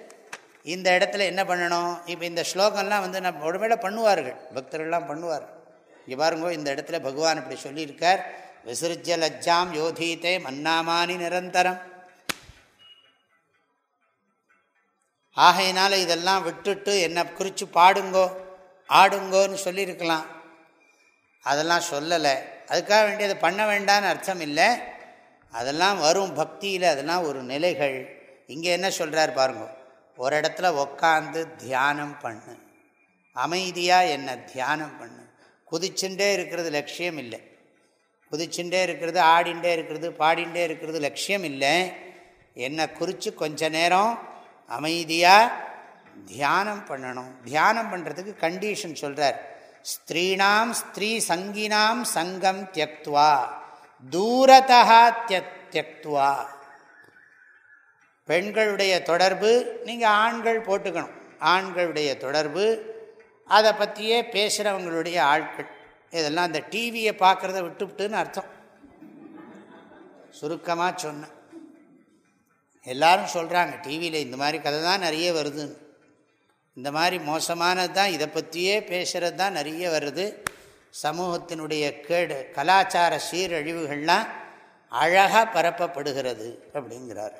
இந்த இடத்துல என்ன பண்ணணும்? இப்போ இந்த ஸ்லோகம்லாம் வந்து நம்ம ஒருவேளை பண்ணுவார்கள். பக்தர்கள்லாம் பண்ணுவார் இங்கே பாருங்கோ இந்த இடத்துல பகவான் இப்படி சொல்லியிருக்கார். விசிறிஜ லஜ்ஜாம் யோதீத்தே மன்னாமானி நிரந்தரம். ஆகையினால இதெல்லாம் விட்டுட்டு என்னை குறித்து பாடுங்கோ ஆடுங்கோன்னு சொல்லியிருக்கலாம். அதெல்லாம் சொல்லலை. அதுக்காக வேண்டியது பண்ண வேண்டான்னு அர்த்தம் இல்லை. அதெல்லாம் வரும் பக்தியில் அதெல்லாம் ஒரு நிலைகள். இங்கே என்ன சொல்கிறார் பாருங்க. ஒரு இடத்துல உக்காந்து தியானம் பண்ணு. அமைதியாக என்ன தியானம் பண்ணு. குதிச்சுட்டே இருக்கிறது லட்சியம் இல்லை. குதிச்சுட்டே இருக்கிறது ஆடிண்டே இருக்கிறது பாடிண்டே இருக்கிறது லட்சியம் இல்லை. என்னை குறித்து கொஞ்ச நேரம் அமைதியாக தியானம் பண்ணணும். தியானம் பண்ணுறதுக்கு கண்டிஷன் சொல்கிறார் ஸ்திரீனாம் ஸ்திரீ சங்கினாம் சங்கம் தியக்துவா. தூரதா தியக்துவா. பெண்களுடைய தொடர்பு நீங்கள் ஆண்கள் போட்டுக்கணும். ஆண்களுடைய தொடர்பு அதை பற்றியே பேசுகிறவங்களுடைய ஆட்கள். இதெல்லாம் அந்த டிவியை பார்க்குறத விட்டுவிட்டுன்னு அர்த்தம். சுருக்கமாக சொன்னேன். எல்லாரும் சொல்கிறாங்க டிவியில் இந்த மாதிரி கதை தான் நிறைய வருதுன்னு. இந்த மாதிரி மோசமானது தான் இதை பற்றியே பேசுகிறது தான் நிறைய வருது. சமூகத்தினுடைய கேடு கலாச்சார சீரழிவுகள்லாம் அழகாக பரப்பப்படுகிறது அப்படிங்கிறார்.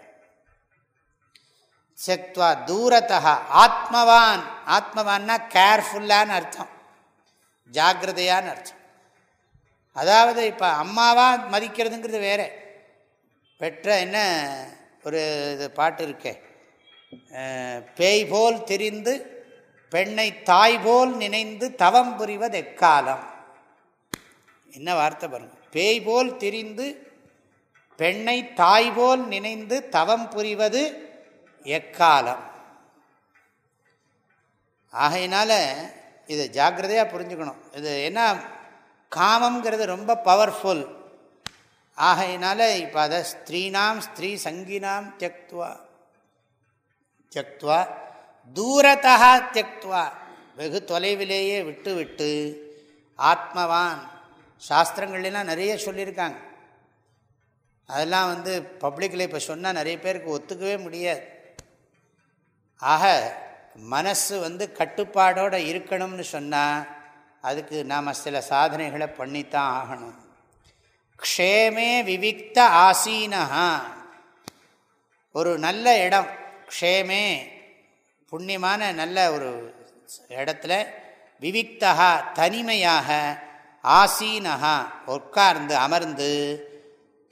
செக்வா தூரத்தா ஆத்மவான். ஆத்மவான்னா கேர்ஃபுல்லான்னு அர்த்தம். ஜாகிரதையான்னு அர்த்தம். அதாவது இப்போ அம்மாவாக மதிக்கிறதுங்கிறது வேறு. பெற்ற என்ன ஒரு இது பாட்டு இருக்கே. பேய் போல் தெரிந்து பெண்ணை தாய் போல் நினைந்து தவம் புரிவது எக்காலம்? என்ன வார்த்தை பாருங்க. பேய் போல் தெரிந்து பெண்ணை தாய் போல் நினைந்து தவம் புரிவது எக்காலம். ஆகையினால இதை ஜாக்கிரதையாக புரிஞ்சுக்கணும். இது என்ன? காமங்கிறது ரொம்ப பவர்ஃபுல் ஆகையினால இப்போ அதை ஸ்திரீனாம் ஸ்திரீ சங்கினாம் தியக்துவா தியக்துவா தூரத்தா தியக்துவா வெகு தொலைவிலேயே விட்டு விட்டு ஆத்மவான். சாஸ்திரங்கள்லாம் நிறைய சொல்லியிருக்காங்க. அதெல்லாம் வந்து பப்ளிக்கில் இப்போ சொன்னால் நிறைய பேருக்கு ஒத்துக்கவே முடியாது. ஆக மனசு வந்து கட்டுப்பாடோடு இருக்கணும்னு சொன்னால் அதுக்கு நாம் சில சாதனைகளை பண்ணித்தான் ஆகணும். க்ஷேமே விவிக்த ஆசீனஹா. ஒரு நல்ல இடம். க்ஷேமே புண்ணியமான நல்ல ஒரு இடத்துல விவிக்தா தனிமையாக ஆசீனஹா உட்கார்ந்து அமர்ந்து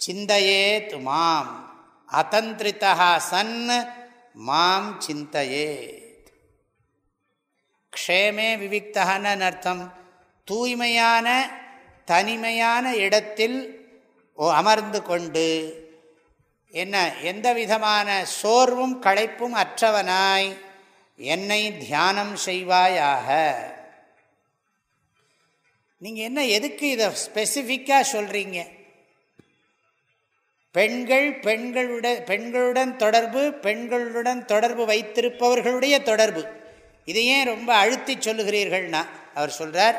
சிந்தையே துமாம் அதந்திரித்தா சன் மாம் சிந்தையே க்ஷேமே விவிக்தகான்னு அர்த்தம் தூய்மையான தனிமையான இடத்தில் அமர்ந்து கொண்டு என்ன எந்த விதமான சோர்வும் களைப்பும் அற்றவனாய் என்னை தியானம் செய்வாயாக. நீங்கள் என்ன எதுக்கு இதை ஸ்பெசிஃபிக்காக சொல்கிறீங்க பெண்கள் பெண்களுடன் பெண்களுடன் தொடர்பு பெண்களுடன் தொடர்பு வைத்திருப்பவர்களுடைய தொடர்பு. இதையே ரொம்ப அழுத்தி சொல்லுகிறீர்கள்னா அவர் சொல்கிறார்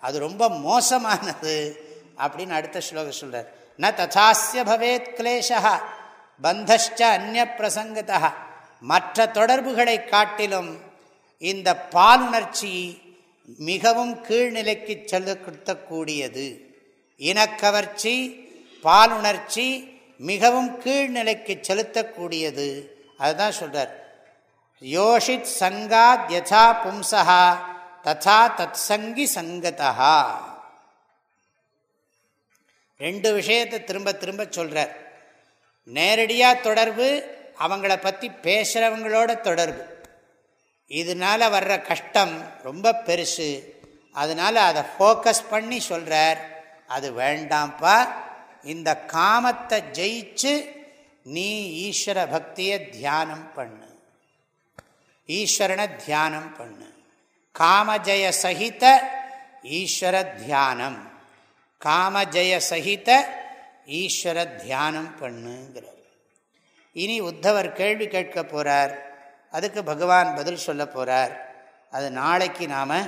அது ரொம்ப மோசமானது அப்படின்னு அடுத்த ஸ்லோகம் சொல்கிறார் ந ததாசிய பவேத் கிளேஷா பந்தஷ்ட அந்நிய பிரசங்கத்தா மற்ற தொடர்புகளை காட்டிலும் இந்த பாலுணர்ச்சி மிகவும் கீழ்நிலைக்கு செலுத்தக்கூடியது இனக்கவர்ச்சி பாலுணர்ச்சி மிகவும் கீழ்நிலைக்கு செலுத்தக்கூடியது. அதுதான் சொல்கிறார் யோஷித் சங்காத் யசா பும்சா ததா தத் சங்கி சங்கதா ரெண்டு விஷயத்தை திரும்ப திரும்ப சொல்கிறார் நேரடியாக தொடர்பு அவங்கள பற்றி பேசுகிறவங்களோட தொடர்பு. இதனால் வர்ற கஷ்டம் ரொம்ப பெருசு. அதனால் அதை ஃபோக்கஸ் பண்ணி சொல்கிறார் அது வேண்டாம்ப்பா இந்த காமத்தை ஜெயிச்சு நீ ஈஸ்வர பக்தியை தியானம் பண்ணு. ஈஸ்வரனை தியானம் பண்ணு. காமஜய சகித ஈஸ்வர தியானம். காமஜய சகித ஈஸ்வர தியானம் பண்ணுங்கிறார். இனி உத்தவர் கேள்வி கேட்க போகிறார் அதுக்கு பகவான் பதில் சொல்ல போகிறார் அது நாளைக்கு நாம்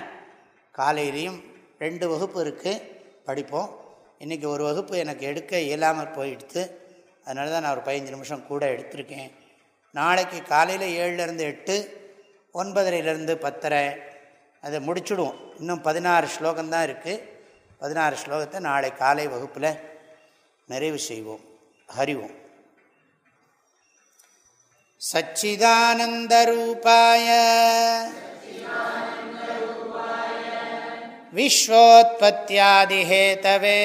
காலையிலையும் ரெண்டு வகுப்பு இருக்குது படிப்போம். இன்றைக்கி ஒரு வகுப்பு எனக்கு எடுக்க இயலாமல் போயிடுத்து அதனால தான் நான் ஒரு பதினஞ்சு நிமிஷம் கூட எடுத்திருக்கேன். நாளைக்கு காலையில் ஏழுலேருந்து எட்டு ஒன்பதரைலேருந்து பத்தரை அதை முடிச்சுடுவோம். இன்னும் பதினாறு ஸ்லோகம்தான் இருக்குது பதினாறு ஸ்லோகத்தை நாளை காலை வகுப்பில் நிறைவு செய்வோம். ஹரிவம். சச்சிதானந்த ரூபாய विश्वोत्पत्त्यादिहेतवे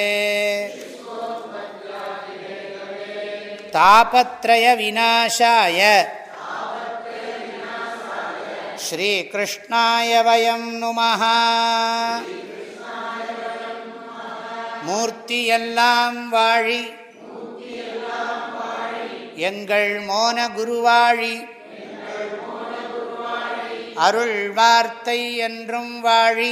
तापत्रयविनाशाय श्रीकृष्णाय वयं नुमः மூர்த்தியெல்லாம் வாழி எங்கள் மோன குருவாழி அருள் வார்த்தை என்றும் வாழி